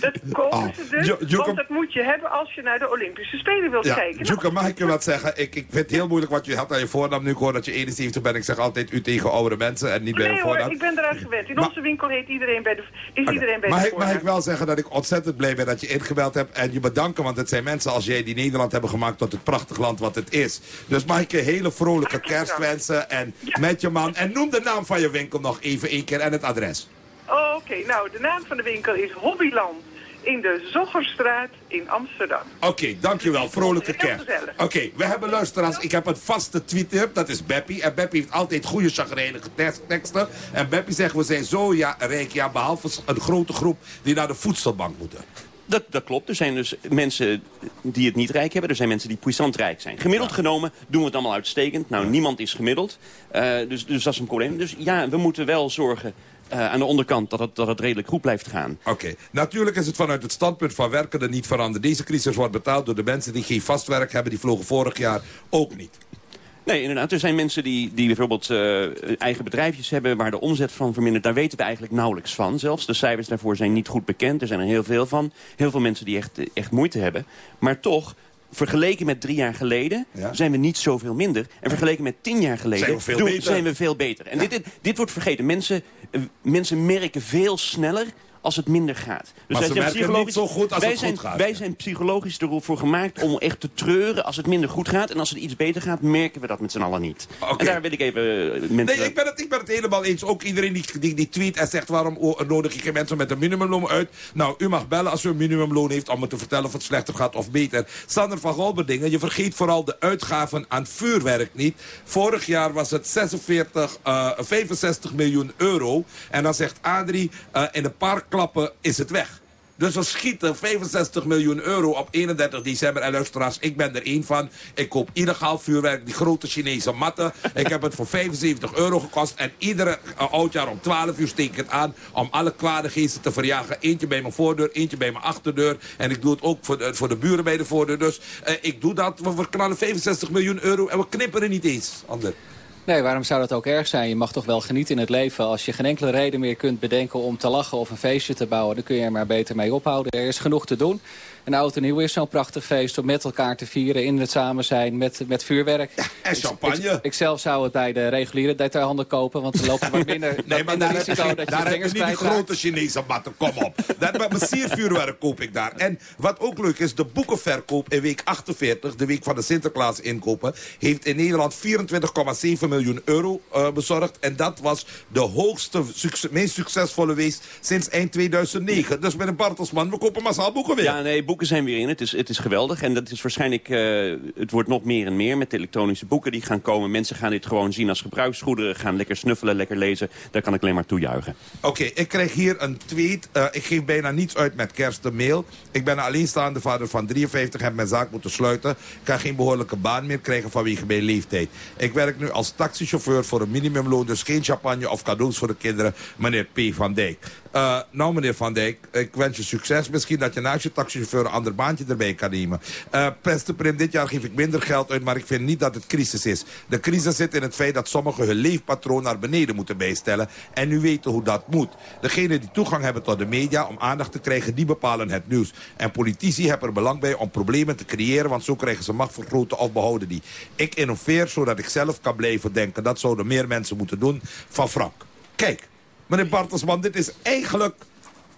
dat kopen ze dus, Jo- want dat moet je hebben als je naar de Olympische Spelen wilt Ja, kijken. Joeke, mag ik je wat zeggen? Ik, ik vind het heel moeilijk wat je had aan je voornaam. Nu ik hoor dat je 71 bent. Ik zeg altijd u tegen oudere mensen en niet bij Nee een hoor, voornaam. ik ben eraan gewend. In Maar- onze winkel heet iedereen bij de, is iedereen bij Mag de ik, mag ik voornaam. wel zeggen dat ik ontzettend blij ben dat je ingebeld hebt. En je bedanken, want het zijn mensen als jij die Nederland hebben gemaakt tot het prachtig land wat het is. Dus mag ik je hele vrolijke kerst wensen. En met je man. En noem de naam van je winkel nog even één keer en het adres. Oh, Oké, nou, de naam van de winkel is Hobbyland in de Zoggerstraat in Amsterdam. Oké, dankjewel. Vrolijke kerst. Oké, we hebben luisteraars. Ik heb een vaste Twitter, dat is Beppie. En Beppie heeft altijd goede chagrijnige teksten. En Beppie zegt, we zijn zo ja, rijk, ja, behalve een grote groep die naar de voedselbank moeten. Dat, dat klopt. Er zijn dus mensen die het niet rijk hebben. Er zijn mensen die puissant rijk zijn. Gemiddeld genomen doen we het allemaal uitstekend. Nou, niemand is gemiddeld. Eh, dus, dus dat is een probleem. Dus ja, we moeten wel zorgen eh, aan de onderkant dat het, dat het redelijk goed blijft gaan. Oké, natuurlijk is het vanuit het standpunt van werkenden niet veranderd. Deze crisis wordt betaald door de mensen die geen vast werk hebben. Die vlogen vorig jaar ook niet. Nee, inderdaad. Er zijn mensen die, die bijvoorbeeld eh, eigen bedrijfjes hebben... waar de omzet van vermindert. Daar weten we eigenlijk nauwelijks van zelfs. De cijfers daarvoor zijn niet goed bekend. Er zijn er heel veel van. Heel veel mensen die echt, echt moeite hebben. Maar toch... Vergeleken met drie jaar geleden zijn we niet zoveel minder. En vergeleken met tien jaar geleden Zijn we veel doen- beter. zijn we veel beter. En dit, dit, dit wordt vergeten. Mensen, eh, mensen merken veel sneller als het minder gaat. Dus wij zijn psychologisch- niet zo goed als wij het zijn, goed gaat. Wij zijn psychologisch ervoor gemaakt om echt te treuren als het minder goed gaat. En als het iets beter gaat, merken we dat met z'n allen niet. En daar wil ik even eh, mensen... Nee, ik ben, het, ik ben het helemaal eens. Ook iedereen die, die, die tweet en zegt... waarom nodig je geen mensen met een minimumloon uit? Nou, u mag bellen als u een minimumloon heeft... om me te vertellen of het slechter gaat of beter. Sander van Golberdingen, je vergeet vooral de uitgaven aan vuurwerk niet. Vorig jaar was het 46, eh, 65 miljoen euro. En dan zegt Adrie, eh, in een paar klappen is het weg. Dus we schieten 65 miljoen euro op 31 december. En luisteraars, ik ben er één van. Ik koop illegaal vuurwerk, die grote Chinese matten. Ik heb het voor 75 euro gekost. En iedere uh, oudjaar om 12 uur steek ik het aan... om alle kwade geesten te verjagen. Eentje bij mijn voordeur, eentje bij mijn achterdeur. En ik doe het ook voor de, voor de buren bij de voordeur. Dus eh, ik doe dat. We verknallen 65 miljoen euro en we knipperen niet eens. Ander. Nee, waarom zou dat ook erg zijn? Je mag toch wel genieten in het leven. Als je geen enkele reden meer kunt bedenken om te lachen of een feestje te bouwen... dan kun je er maar beter mee ophouden. Er is genoeg te doen. En oud en nieuw is zo'n prachtig feest om met elkaar te vieren... in het samen zijn met, met vuurwerk. en champagne. Ik, ik zelf zou het bij de reguliere detailhandel kopen... want dan lopen we wat minder, Nee, maar minder daar heb je, risico geen- dat je daar heb niet die kwijtraakt. grote Chinese matten, kom op. Dat met mijn siervuurwerk koop ik daar. En wat ook leuk is, de boekenverkoop in week 48... de week van de Sinterklaas inkopen... heeft in Nederland 24,7 miljoen euro eh, bezorgd. En dat was de hoogste, succes- meest succesvolle week sinds eind 2009. Dus met een Bartelsman, we kopen massaal boeken weer. Ja, nee, boeken zijn weer in. Het is, het is geweldig. En dat is waarschijnlijk... eh, het wordt nog meer en meer met elektronische boeken die gaan komen. Mensen gaan dit gewoon zien als gebruiksgoederen. Gaan lekker snuffelen, lekker lezen. Daar kan ik alleen maar toejuichen. Oké, ik krijg hier een tweet. Eh, ik geef bijna niets uit met kerst de mail. Ik ben een alleenstaande vader van 53 en heb mijn zaak moeten sluiten. Ik kan geen behoorlijke baan meer krijgen vanwege mijn leeftijd. Ik werk nu als taxichauffeur voor een minimumloon. Dus geen champagne of cadeaus voor de kinderen. Meneer P. van Dijk. Eh, nou, meneer Van Dijk, ik wens je succes. Misschien dat je naast je taxichauffeur een ander baantje erbij kan nemen. Eh beste Prim, dit jaar geef ik minder geld uit, maar ik vind niet dat het crisis is. De crisis zit in het feit dat sommigen hun leefpatroon naar beneden moeten bijstellen. En nu weten hoe dat moet. Degenen die toegang hebben tot de media om aandacht te krijgen, die bepalen het nieuws. En politici hebben er belang bij om problemen te creëren, want zo krijgen ze macht vergroten of behouden die. Ik innoveer zodat ik zelf kan blijven denken. Dat zouden meer mensen moeten doen. Van Frank. Kijk, meneer Bartelsman, dit is eigenlijk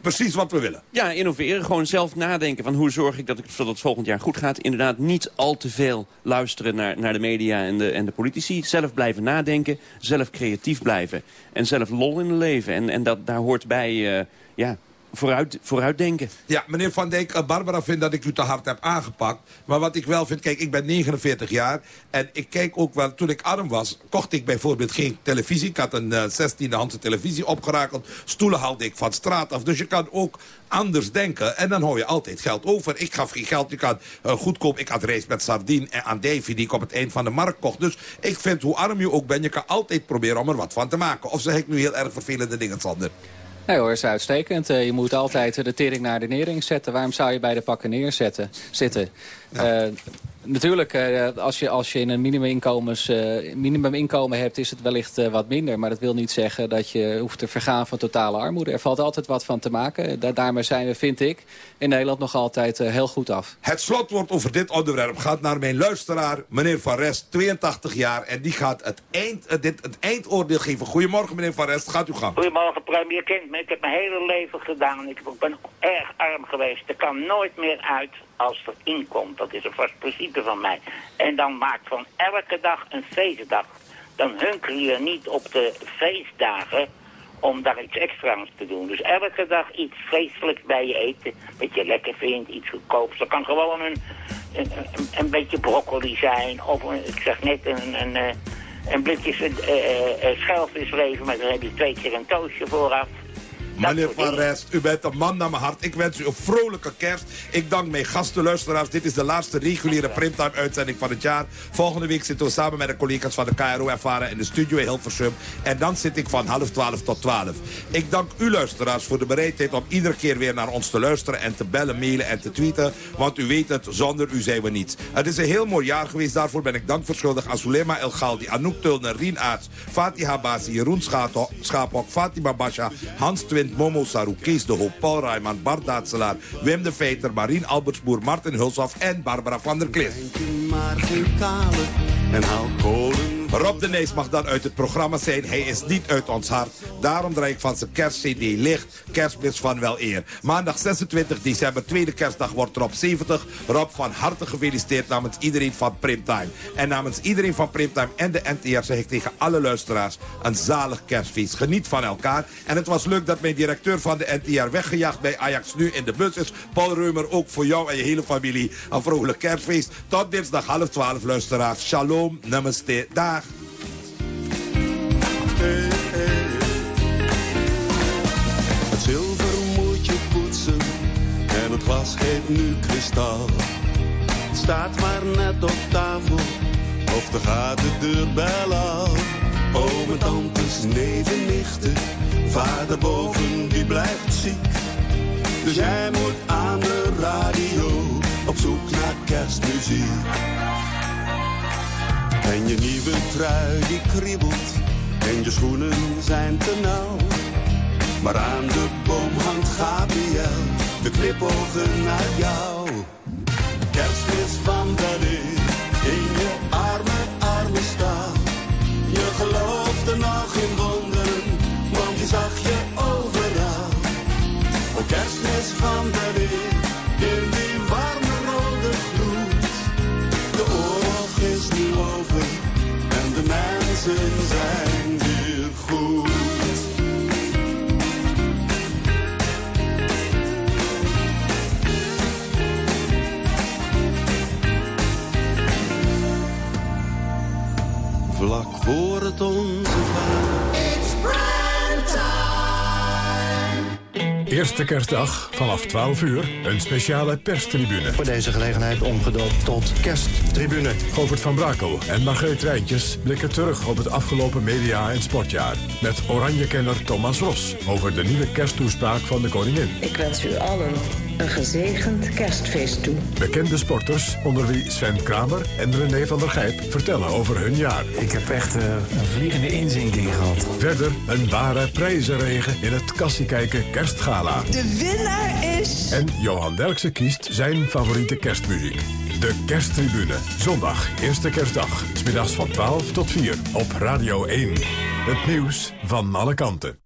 precies wat we willen. Ja, innoveren. Gewoon zelf nadenken van hoe zorg ik dat, ik, dat het volgend jaar goed gaat. Inderdaad niet al te veel luisteren naar, naar de media en de, en de politici. Zelf blijven nadenken, zelf creatief blijven. En zelf lol in het leven. En, en dat, daar hoort bij, eh, ja, vooruit, vooruitdenken. Ja, meneer Van Dijk, uh, Barbara vindt dat ik u te hard heb aangepakt. Maar wat ik wel vind, kijk, ik ben 49 jaar. En ik kijk ook wel, toen ik arm was, kocht ik bijvoorbeeld geen televisie. Ik had een uh, 16e handse televisie opgerakeld. Stoelen haalde ik van straat af. Dus je kan ook anders denken. En dan hou je altijd geld over. Ik gaf geen geld. Je kan uh, goedkoop. Ik had reis met sardine en aan Davy die ik op het eind van de markt kocht. Dus ik vind hoe arm je ook bent, je kan altijd proberen om er wat van te maken. Of zeg ik nu heel erg vervelende dingen, Sander? Nee hoor, is uitstekend. Uh, je moet altijd de tering naar de nering zetten. Waarom zou je bij de pakken neerzetten, zitten? Ja. Natuurlijk, uh, als, je, als je in een minimuminkomens, uh, minimuminkomen hebt... is het wellicht uh, wat minder. Maar dat wil niet zeggen dat je hoeft te vergaan van totale armoede. Er valt altijd wat van te maken. Da daarmee zijn we, vind ik, in Nederland nog altijd heel goed af. Het slotwoord over dit onderwerp gaat naar mijn luisteraar... meneer Van Rest, 82 jaar. En die gaat het, eind, dit, het eindoordeel geven. Goedemorgen, meneer Van Rest. Gaat u gang. Goedemorgen, premier. Kent me. Ik heb mijn hele leven gedaan. Ik ben erg arm geweest. Er kan nooit meer uit als er inkomt. Dat is een vast principe van mij. En dan maakt van elke dag een feestdag. Dan hunker je niet op de feestdagen om daar iets extra's te doen. Dus elke dag iets vreselijks bij je eten. Wat je lekker vindt, iets goedkoops. Dat kan gewoon een, een, beetje broccoli zijn. Of een, ik zeg net een, een, een, blikje uh, uh. Maar dan heb je twee keer een toastje vooraf. Meneer Van Rest, u bent een man naar mijn hart. Ik wens u een vrolijke kerst. Ik dank mijn gastenluisteraars. Dit is de laatste reguliere primtime-uitzending van het jaar. Volgende week zitten we samen met de collega's van de KRO ervaren in de studio in Hilversum. En dan zit ik van half twaalf tot twaalf. Ik dank u luisteraars voor de bereidheid om iedere keer weer naar ons te luisteren... en te bellen, mailen en te tweeten. Want u weet het, zonder u zijn we niets. Het is een heel mooi jaar geweest. Daarvoor ben ik dank verschuldigd aan Sulema El Galdi, Anouk Tulner, Rien Aarts... Fatih Habasi, Jeroen Schaaphok, Fatima Basha, Hans Twin... Momo Saru, Kees de Hoop, Paul Rijman, Bart Daatselaar... Wim de Veter, Marien Albertsboer, Martin Hulshoff en Barbara van der Klis. maar en Rob de Nees mag dan uit het programma zijn. Hij is niet uit ons hart. Daarom draai ik van zijn kerstcd licht. Kerstmis van wel eer. Maandag 26 december, tweede kerstdag, wordt Rob 70. Rob, van harte gefeliciteerd namens iedereen van Primtime. En namens iedereen van Primtime en de NTR zeg ik tegen alle luisteraars... een zalig kerstfeest. Geniet van elkaar. En het was leuk dat mijn directeur van de NTR weggejaagd bij Ajax nu in de bus is. Paul Reumer, ook voor jou en je hele familie een vrolijk kerstfeest. Tot dinsdag half twaalf, luisteraars. Shalom, namaste, dag. Nu kristal. Staat maar net op tafel of er gaat de deurbel al. Ome, tantes, neven, nichten, vader boven die blijft ziek. Dus jij moet aan de radio op zoek naar kerstmuziek. En je nieuwe trui die kriebelt en je schoenen zijn te nauw. Maar aan de boom hangt Gabriel, de knipogen naar jou. Kerstmis van weleer, in je arme, arme staal. Je geloofde nog in wonderen, want je zag je overal. O kerstmis van weleer, in die warme rode gloed. De oorlog is nu over en de mensen onze Eerste kerstdag vanaf 12 uur een speciale perstribune. Voor deze gelegenheid omgedoopt tot kersttribune. Govert van Brakel en Margreet Rijntjes blikken terug op het afgelopen media- en sportjaar. Met Oranje-kenner Thomas Ros over de nieuwe kersttoespraak van de koningin. Ik wens u allen een gezegend kerstfeest toe. Bekende sporters, onder wie Sven Kramer en René van der Gijp, vertellen over hun jaar. Ik heb echt uh, een vliegende inzinking gehad. Verder een ware prijzenregen in het Kassiekijken Kerstgala. De winnaar is... En Johan Derksen kiest zijn favoriete kerstmuziek. De Kersttribune. Zondag, eerste kerstdag. Smiddags van 12 tot 4 op Radio 1. Het nieuws van alle kanten.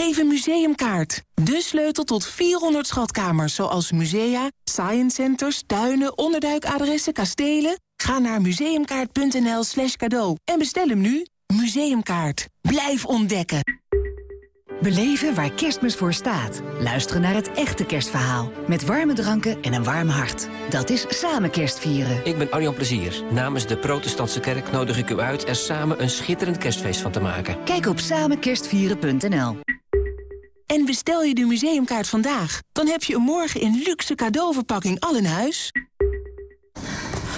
Geef een museumkaart. De sleutel tot 400 schatkamers, zoals musea, science centers, tuinen, onderduikadressen, kastelen. Ga naar museumkaart.nl slash cadeau en bestel hem nu. Museumkaart. Blijf ontdekken. Beleven waar kerstmis voor staat. Luisteren naar het echte kerstverhaal. Met warme dranken en een warm hart. Dat is samen kerstvieren. Ik ben Arjan Plezier. Namens de protestantse kerk nodig ik u uit... er samen een schitterend kerstfeest van te maken. Kijk op samenkerstvieren.nl En bestel je de museumkaart vandaag. Dan heb je een morgen in luxe cadeauverpakking al in huis.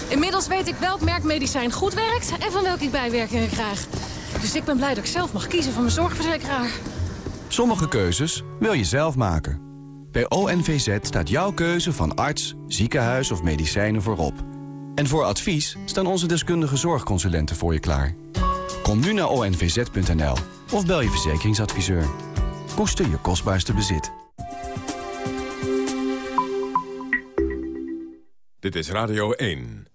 Inmiddels weet ik welk merk medicijn goed werkt... en van welke ik bijwerkingen krijg. Dus ik ben blij dat ik zelf mag kiezen van mijn zorgverzekeraar. Sommige keuzes wil je zelf maken. Bij ONVZ staat jouw keuze van arts, ziekenhuis of medicijnen voorop. En voor advies staan onze deskundige zorgconsulenten voor je klaar. Kom nu naar onvz.nl of bel je verzekeringsadviseur. Koester je kostbaarste bezit. Dit is Radio 1.